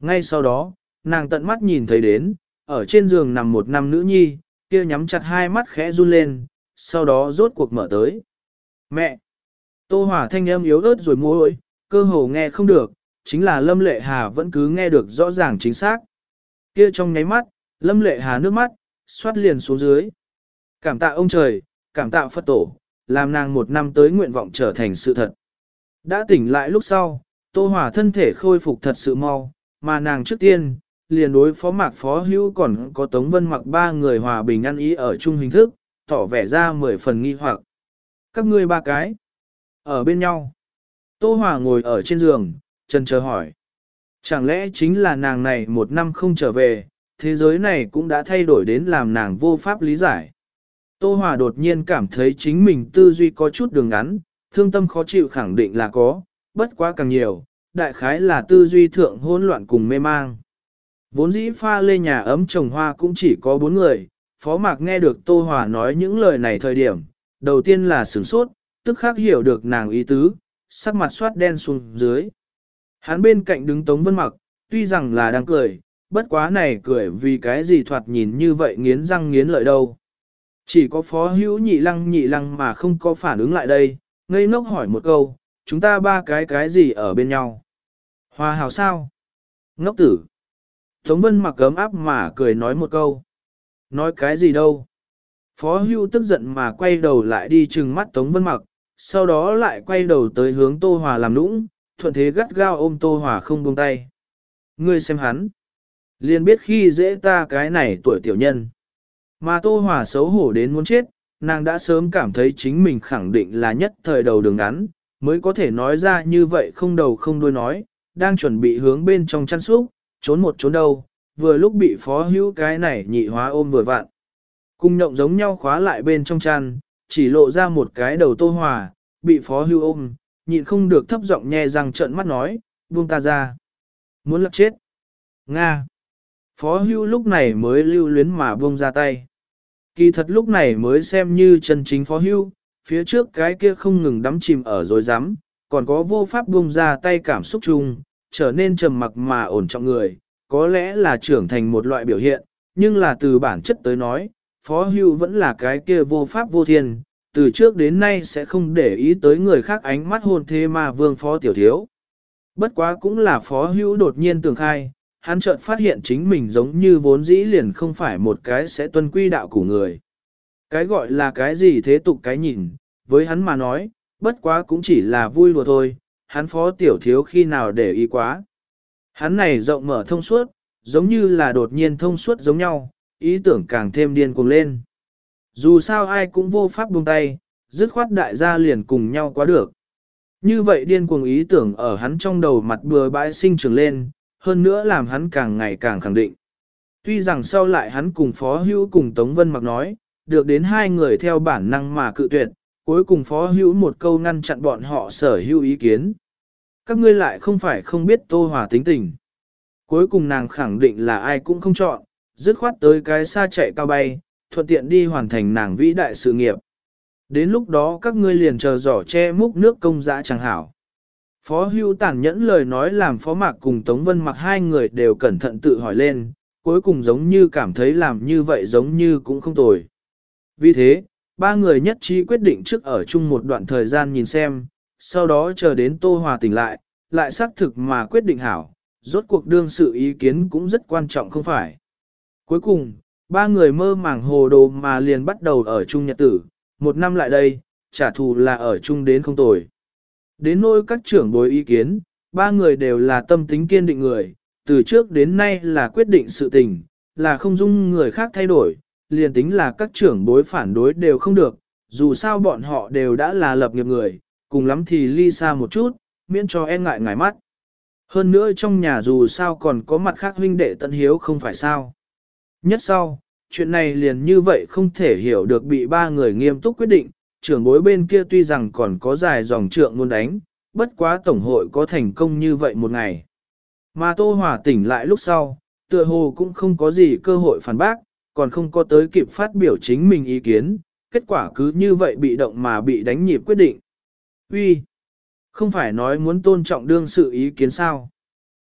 Ngay sau đó, nàng tận mắt nhìn thấy đến, ở trên giường nằm một nam nữ nhi, kia nhắm chặt hai mắt khẽ run lên, sau đó rốt cuộc mở tới. Mẹ! Tô hỏa thanh âm yếu ớt rồi môi cơ hồ nghe không được, chính là Lâm Lệ Hà vẫn cứ nghe được rõ ràng chính xác. Kia trong nháy mắt, Lâm Lệ Hà nước mắt, xoát liền xuống dưới. Cảm tạ ông trời, cảm tạ Phật tổ, làm nàng một năm tới nguyện vọng trở thành sự thật. Đã tỉnh lại lúc sau, Tô Hòa thân thể khôi phục thật sự mau, mà nàng trước tiên, liền đối phó mạc phó hữu còn có Tống Vân mặc ba người hòa bình ăn ý ở chung hình thức, tỏ vẻ ra mười phần nghi hoặc. Các ngươi ba cái, ở bên nhau. Tô Hòa ngồi ở trên giường, chân chờ hỏi. Chẳng lẽ chính là nàng này một năm không trở về, thế giới này cũng đã thay đổi đến làm nàng vô pháp lý giải. Tô Hòa đột nhiên cảm thấy chính mình tư duy có chút đường ngắn, thương tâm khó chịu khẳng định là có, bất quá càng nhiều, đại khái là tư duy thượng hỗn loạn cùng mê mang. Vốn dĩ pha lê nhà ấm trồng hoa cũng chỉ có bốn người, Phó Mạc nghe được Tô Hòa nói những lời này thời điểm, đầu tiên là sửng sốt, tức khắc hiểu được nàng ý tứ, sắc mặt xoát đen xuống dưới. Hắn bên cạnh đứng Tống Vân Mặc, tuy rằng là đang cười, bất quá này cười vì cái gì thoạt nhìn như vậy nghiến răng nghiến lợi đâu. Chỉ có phó hữu nhị lăng nhị lăng mà không có phản ứng lại đây, ngây ngốc hỏi một câu, chúng ta ba cái cái gì ở bên nhau? Hòa hào sao? Ngốc tử. Tống Vân mặc cấm áp mà cười nói một câu. Nói cái gì đâu? Phó hưu tức giận mà quay đầu lại đi trừng mắt Tống Vân mặc, sau đó lại quay đầu tới hướng Tô Hòa làm nũng, thuận thế gắt gao ôm Tô Hòa không buông tay. Ngươi xem hắn. Liền biết khi dễ ta cái này tuổi tiểu nhân. Mà Tô Hòa xấu hổ đến muốn chết, nàng đã sớm cảm thấy chính mình khẳng định là nhất thời đầu đường ngắn, mới có thể nói ra như vậy không đầu không đuôi nói, đang chuẩn bị hướng bên trong chăn súc, trốn một trốn đâu, vừa lúc bị phó hữu cái này nhị hóa ôm vừa vặn. Cung nhộng giống nhau khóa lại bên trong chăn, chỉ lộ ra một cái đầu tô hòa, bị phó hữu ôm, nhịn không được thấp giọng nhe răng trợn mắt nói, buông ta ra. Muốn lật chết. Nga. Phó hưu lúc này mới lưu luyến mà buông ra tay. Kỳ thật lúc này mới xem như chân chính phó hưu phía trước cái kia không ngừng đắm chìm ở rồi dám, còn có vô pháp buông ra tay cảm xúc chung, trở nên trầm mặc mà ổn trọng người, có lẽ là trưởng thành một loại biểu hiện, nhưng là từ bản chất tới nói, phó hưu vẫn là cái kia vô pháp vô thiên, từ trước đến nay sẽ không để ý tới người khác ánh mắt hôn thế mà vương phó tiểu thiếu. Bất quá cũng là phó hưu đột nhiên tưởng khai, hắn chợt phát hiện chính mình giống như vốn dĩ liền không phải một cái sẽ tuân quy đạo của người. Cái gọi là cái gì thế tục cái nhìn, với hắn mà nói, bất quá cũng chỉ là vui đùa thôi, hắn phó tiểu thiếu khi nào để ý quá. Hắn này rộng mở thông suốt, giống như là đột nhiên thông suốt giống nhau, ý tưởng càng thêm điên cuồng lên. Dù sao ai cũng vô pháp buông tay, dứt khoát đại gia liền cùng nhau quá được. Như vậy điên cuồng ý tưởng ở hắn trong đầu mặt bừa bãi sinh trưởng lên, hơn nữa làm hắn càng ngày càng khẳng định. Tuy rằng sau lại hắn cùng Phó Hữu cùng Tống Vân Mặc nói, được đến hai người theo bản năng mà cự tuyệt, cuối cùng Phó Hữu một câu ngăn chặn bọn họ sở hữu ý kiến. Các ngươi lại không phải không biết Tô Hòa tính tình. Cuối cùng nàng khẳng định là ai cũng không chọn, dứt khoát tới cái xa chạy cao bay, thuận tiện đi hoàn thành nàng vĩ đại sự nghiệp. Đến lúc đó các ngươi liền chờ giỏ che múc nước công dã chẳng hảo. Phó hưu tản nhẫn lời nói làm phó mạc cùng Tống Vân mặc hai người đều cẩn thận tự hỏi lên, cuối cùng giống như cảm thấy làm như vậy giống như cũng không tồi. Vì thế, ba người nhất trí quyết định trước ở chung một đoạn thời gian nhìn xem, sau đó chờ đến Tô Hòa tỉnh lại, lại xác thực mà quyết định hảo, rốt cuộc đương sự ý kiến cũng rất quan trọng không phải. Cuối cùng, ba người mơ màng hồ đồ mà liền bắt đầu ở chung nhật tử, một năm lại đây, trả thù là ở chung đến không tồi. Đến nỗi các trưởng bối ý kiến, ba người đều là tâm tính kiên định người, từ trước đến nay là quyết định sự tình, là không dung người khác thay đổi, liền tính là các trưởng bối phản đối đều không được, dù sao bọn họ đều đã là lập nghiệp người, cùng lắm thì ly xa một chút, miễn cho e ngại ngài mắt. Hơn nữa trong nhà dù sao còn có mặt khác huynh đệ tận hiếu không phải sao. Nhất sau, chuyện này liền như vậy không thể hiểu được bị ba người nghiêm túc quyết định, trưởng bối bên kia tuy rằng còn có dài dòng trượng muốn đánh, bất quá tổng hội có thành công như vậy một ngày. Mà Tô Hòa tỉnh lại lúc sau, tựa hồ cũng không có gì cơ hội phản bác, còn không có tới kịp phát biểu chính mình ý kiến, kết quả cứ như vậy bị động mà bị đánh nhịp quyết định. Uy, Không phải nói muốn tôn trọng đương sự ý kiến sao?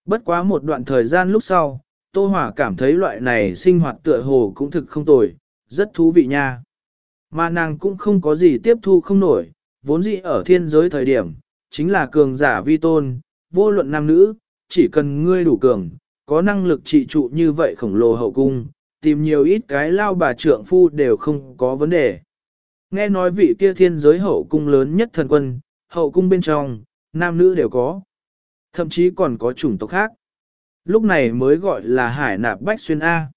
Bất quá một đoạn thời gian lúc sau, Tô Hòa cảm thấy loại này sinh hoạt tựa hồ cũng thực không tồi, rất thú vị nha. Mà nàng cũng không có gì tiếp thu không nổi, vốn dĩ ở thiên giới thời điểm, chính là cường giả vi tôn, vô luận nam nữ, chỉ cần ngươi đủ cường, có năng lực trị trụ như vậy khổng lồ hậu cung, tìm nhiều ít cái lao bà trượng phu đều không có vấn đề. Nghe nói vị kia thiên giới hậu cung lớn nhất thần quân, hậu cung bên trong, nam nữ đều có. Thậm chí còn có chủng tộc khác. Lúc này mới gọi là hải nạp bách xuyên A.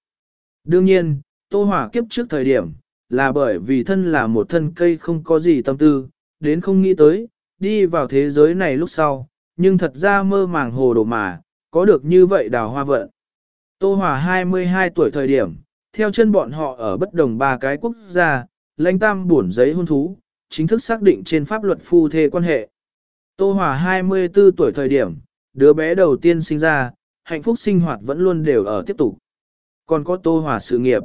Đương nhiên, Tô Hỏa kiếp trước thời điểm, là bởi vì thân là một thân cây không có gì tâm tư, đến không nghĩ tới, đi vào thế giới này lúc sau, nhưng thật ra mơ màng hồ đồ mà, có được như vậy đào hoa vận. Tô Hòa 22 tuổi thời điểm, theo chân bọn họ ở bất đồng ba cái quốc gia, lãnh tam buồn giấy hôn thú, chính thức xác định trên pháp luật phu thê quan hệ. Tô Hòa 24 tuổi thời điểm, đứa bé đầu tiên sinh ra, hạnh phúc sinh hoạt vẫn luôn đều ở tiếp tục. Còn có Tô Hòa sự nghiệp.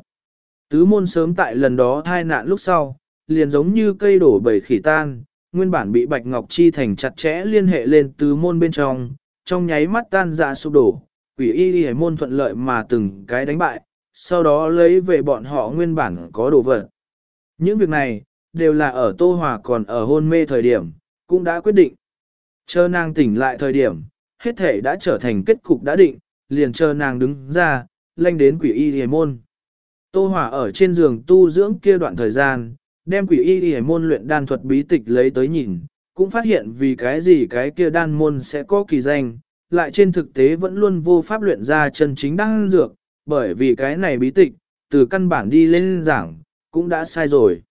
Tứ môn sớm tại lần đó thai nạn lúc sau, liền giống như cây đổ bầy khỉ tan, nguyên bản bị Bạch Ngọc Chi thành chặt chẽ liên hệ lên tứ môn bên trong, trong nháy mắt tan dạ sụp đổ, quỷ y đi môn thuận lợi mà từng cái đánh bại, sau đó lấy về bọn họ nguyên bản có đồ vật. Những việc này, đều là ở Tô Hòa còn ở hôn mê thời điểm, cũng đã quyết định. Chờ nàng tỉnh lại thời điểm, hết thể đã trở thành kết cục đã định, liền chờ nàng đứng ra, lanh đến quỷ y đi môn. Tô Hòa ở trên giường tu dưỡng kia đoạn thời gian, đem quỷ y đi môn luyện đan thuật bí tịch lấy tới nhìn, cũng phát hiện vì cái gì cái kia đan môn sẽ có kỳ danh, lại trên thực tế vẫn luôn vô pháp luyện ra chân chính đan dược, bởi vì cái này bí tịch, từ căn bản đi lên giảng, cũng đã sai rồi.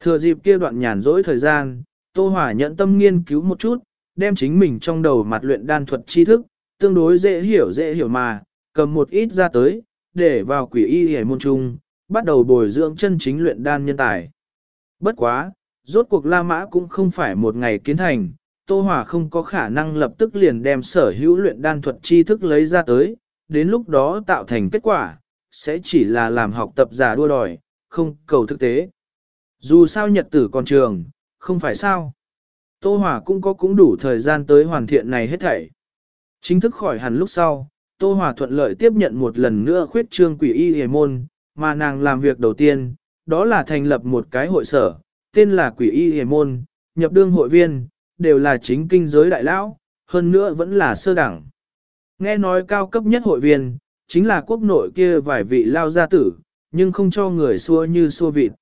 Thừa dịp kia đoạn nhàn rỗi thời gian, Tô Hỏa nhận tâm nghiên cứu một chút, đem chính mình trong đầu mặt luyện đan thuật tri thức, tương đối dễ hiểu dễ hiểu mà, cầm một ít ra tới, để vào quỷ y hề môn trung, bắt đầu bồi dưỡng chân chính luyện đan nhân tài. Bất quá, rốt cuộc La Mã cũng không phải một ngày kiến thành, Tô Hòa không có khả năng lập tức liền đem sở hữu luyện đan thuật tri thức lấy ra tới, đến lúc đó tạo thành kết quả, sẽ chỉ là làm học tập giả đua đòi, không cầu thực tế. Dù sao nhật tử còn trường, không phải sao. Tô Hòa cũng có cũng đủ thời gian tới hoàn thiện này hết thảy. Chính thức khỏi hẳn lúc sau, Tô Hòa thuận lợi tiếp nhận một lần nữa khuyết trương quỷ y hề môn, mà nàng làm việc đầu tiên, đó là thành lập một cái hội sở, tên là quỷ y hề môn, nhập đương hội viên, đều là chính kinh giới đại lão, hơn nữa vẫn là sơ đẳng. Nghe nói cao cấp nhất hội viên, chính là quốc nội kia vài vị lao gia tử, nhưng không cho người xua như xua vịt.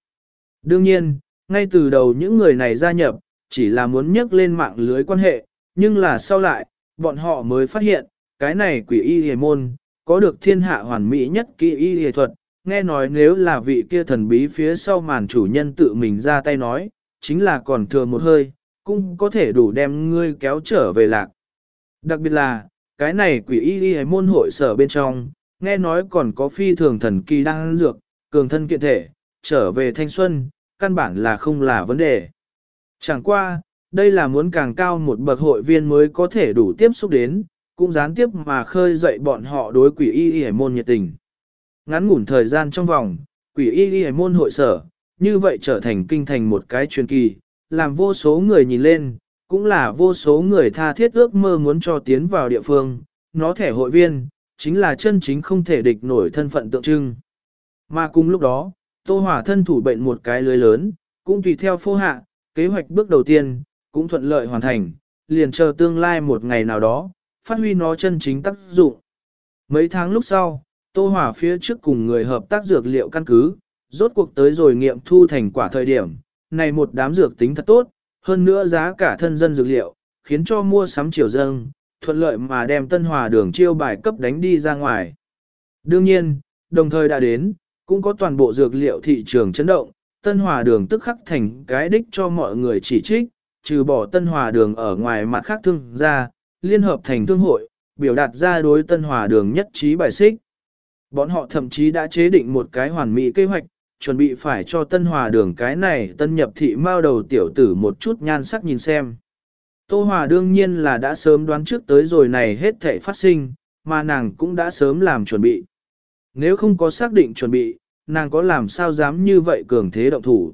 Đương nhiên, ngay từ đầu những người này gia nhập, chỉ là muốn nhấc lên mạng lưới quan hệ, nhưng là sau lại, bọn họ mới phát hiện, cái này quỷ y hề môn, có được thiên hạ hoàn mỹ nhất kỹ y hề thuật, nghe nói nếu là vị kia thần bí phía sau màn chủ nhân tự mình ra tay nói, chính là còn thừa một hơi, cũng có thể đủ đem ngươi kéo trở về lạc. Đặc biệt là, cái này quỷ y y môn hội sở bên trong, nghe nói còn có phi thường thần kỳ đang dược, cường thân kiện thể, trở về thanh xuân, căn bản là không là vấn đề. Chẳng qua, đây là muốn càng cao một bậc hội viên mới có thể đủ tiếp xúc đến, cũng gián tiếp mà khơi dậy bọn họ đối quỷ y y môn nhiệt tình. Ngắn ngủn thời gian trong vòng, quỷ y y môn hội sở, như vậy trở thành kinh thành một cái truyền kỳ, làm vô số người nhìn lên, cũng là vô số người tha thiết ước mơ muốn cho tiến vào địa phương, nó thẻ hội viên, chính là chân chính không thể địch nổi thân phận tượng trưng. Mà cùng lúc đó, Tô hỏa thân thủ bệnh một cái lưới lớn, cũng tùy theo phô hạ, kế hoạch bước đầu tiên, cũng thuận lợi hoàn thành, liền chờ tương lai một ngày nào đó, phát huy nó chân chính tác dụng. Mấy tháng lúc sau, Tô hỏa phía trước cùng người hợp tác dược liệu căn cứ, rốt cuộc tới rồi nghiệm thu thành quả thời điểm, này một đám dược tính thật tốt, hơn nữa giá cả thân dân dược liệu, khiến cho mua sắm chiều dâng, thuận lợi mà đem Tân Hòa đường chiêu bài cấp đánh đi ra ngoài. Đương nhiên, đồng thời đã đến, cũng có toàn bộ dược liệu thị trường chấn động, Tân Hòa đường tức khắc thành cái đích cho mọi người chỉ trích, trừ bỏ Tân Hòa đường ở ngoài mặt khác thương ra, liên hợp thành thương hội, biểu đạt ra đối Tân Hòa đường nhất trí bài xích. Bọn họ thậm chí đã chế định một cái hoàn mỹ kế hoạch, chuẩn bị phải cho Tân Hòa đường cái này tân nhập thị mao đầu tiểu tử một chút nhan sắc nhìn xem. Tô Hòa đương nhiên là đã sớm đoán trước tới rồi này hết thể phát sinh, mà nàng cũng đã sớm làm chuẩn bị. Nếu không có xác định chuẩn bị, nàng có làm sao dám như vậy cường thế động thủ.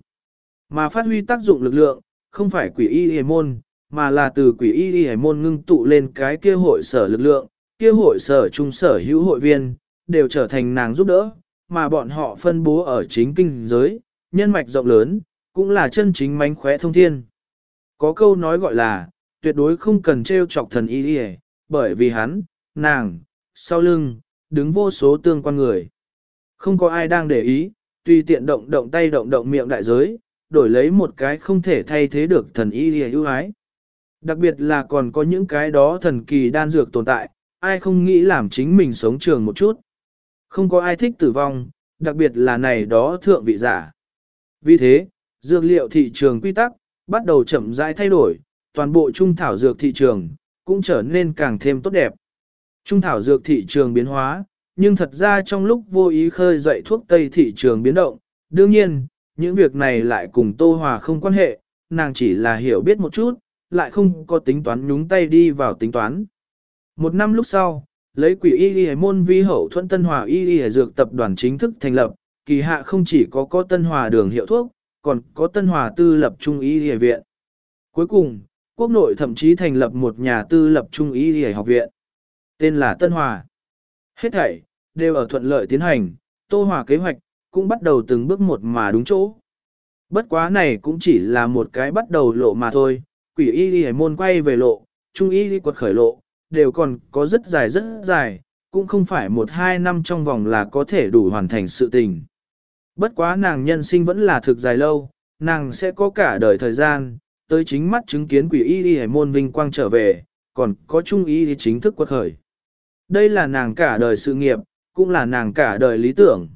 Mà phát huy tác dụng lực lượng, không phải quỷ y hề môn, mà là từ quỷ y hề môn ngưng tụ lên cái kia hội sở lực lượng, kia hội sở trung sở hữu hội viên, đều trở thành nàng giúp đỡ, mà bọn họ phân bố ở chính kinh giới, nhân mạch rộng lớn, cũng là chân chính mánh khóe thông thiên. Có câu nói gọi là, tuyệt đối không cần treo chọc thần y đi bởi vì hắn, nàng, sau lưng, đứng vô số tương quan người. Không có ai đang để ý, tùy tiện động động tay động động miệng đại giới, đổi lấy một cái không thể thay thế được thần y đi ưu ái. Đặc biệt là còn có những cái đó thần kỳ đan dược tồn tại, ai không nghĩ làm chính mình sống trường một chút. Không có ai thích tử vong, đặc biệt là này đó thượng vị giả. Vì thế, dược liệu thị trường quy tắc, bắt đầu chậm rãi thay đổi, toàn bộ trung thảo dược thị trường, cũng trở nên càng thêm tốt đẹp. Trung thảo dược thị trường biến hóa, nhưng thật ra trong lúc vô ý khơi dậy thuốc tây thị trường biến động, đương nhiên, những việc này lại cùng Tô Hòa không quan hệ, nàng chỉ là hiểu biết một chút, lại không có tính toán nhúng tay đi vào tính toán. Một năm lúc sau, lấy quỷ y y môn vi hậu thuận Tân Hòa y y dược tập đoàn chính thức thành lập, kỳ hạ không chỉ có có Tân Hòa đường hiệu thuốc, còn có Tân Hòa tư lập trung y y viện. Cuối cùng, quốc nội thậm chí thành lập một nhà tư lập trung y y học viện, tên là Tân Hòa. Hết thảy, đều ở thuận lợi tiến hành, Tô Hòa kế hoạch, cũng bắt đầu từng bước một mà đúng chỗ. Bất quá này cũng chỉ là một cái bắt đầu lộ mà thôi, quỷ y y môn quay về lộ, trung y y quật khởi lộ, đều còn có rất dài rất dài, cũng không phải một hai năm trong vòng là có thể đủ hoàn thành sự tình. Bất quá nàng nhân sinh vẫn là thực dài lâu, nàng sẽ có cả đời thời gian, tới chính mắt chứng kiến quỷ y y môn vinh quang trở về, còn có trung y chính thức quật khởi. Đây là nàng cả đời sự nghiệp, cũng là nàng cả đời lý tưởng.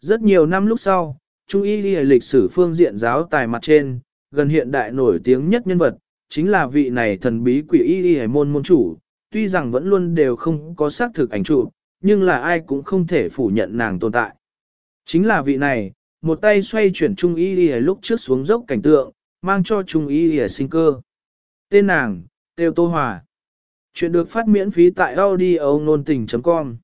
Rất nhiều năm lúc sau, trung y lịch sử phương diện giáo tài mặt trên, gần hiện đại nổi tiếng nhất nhân vật, chính là vị này thần bí quỷ y y môn môn chủ, tuy rằng vẫn luôn đều không có xác thực ảnh chụp, nhưng là ai cũng không thể phủ nhận nàng tồn tại. Chính là vị này, một tay xoay chuyển trung y Lìa lúc trước xuống dốc cảnh tượng, mang cho trung y Lìa sinh cơ. Tên nàng, Tiêu Tô Hòa. Chuyện được phát miễn phí tại audio nôn tình.com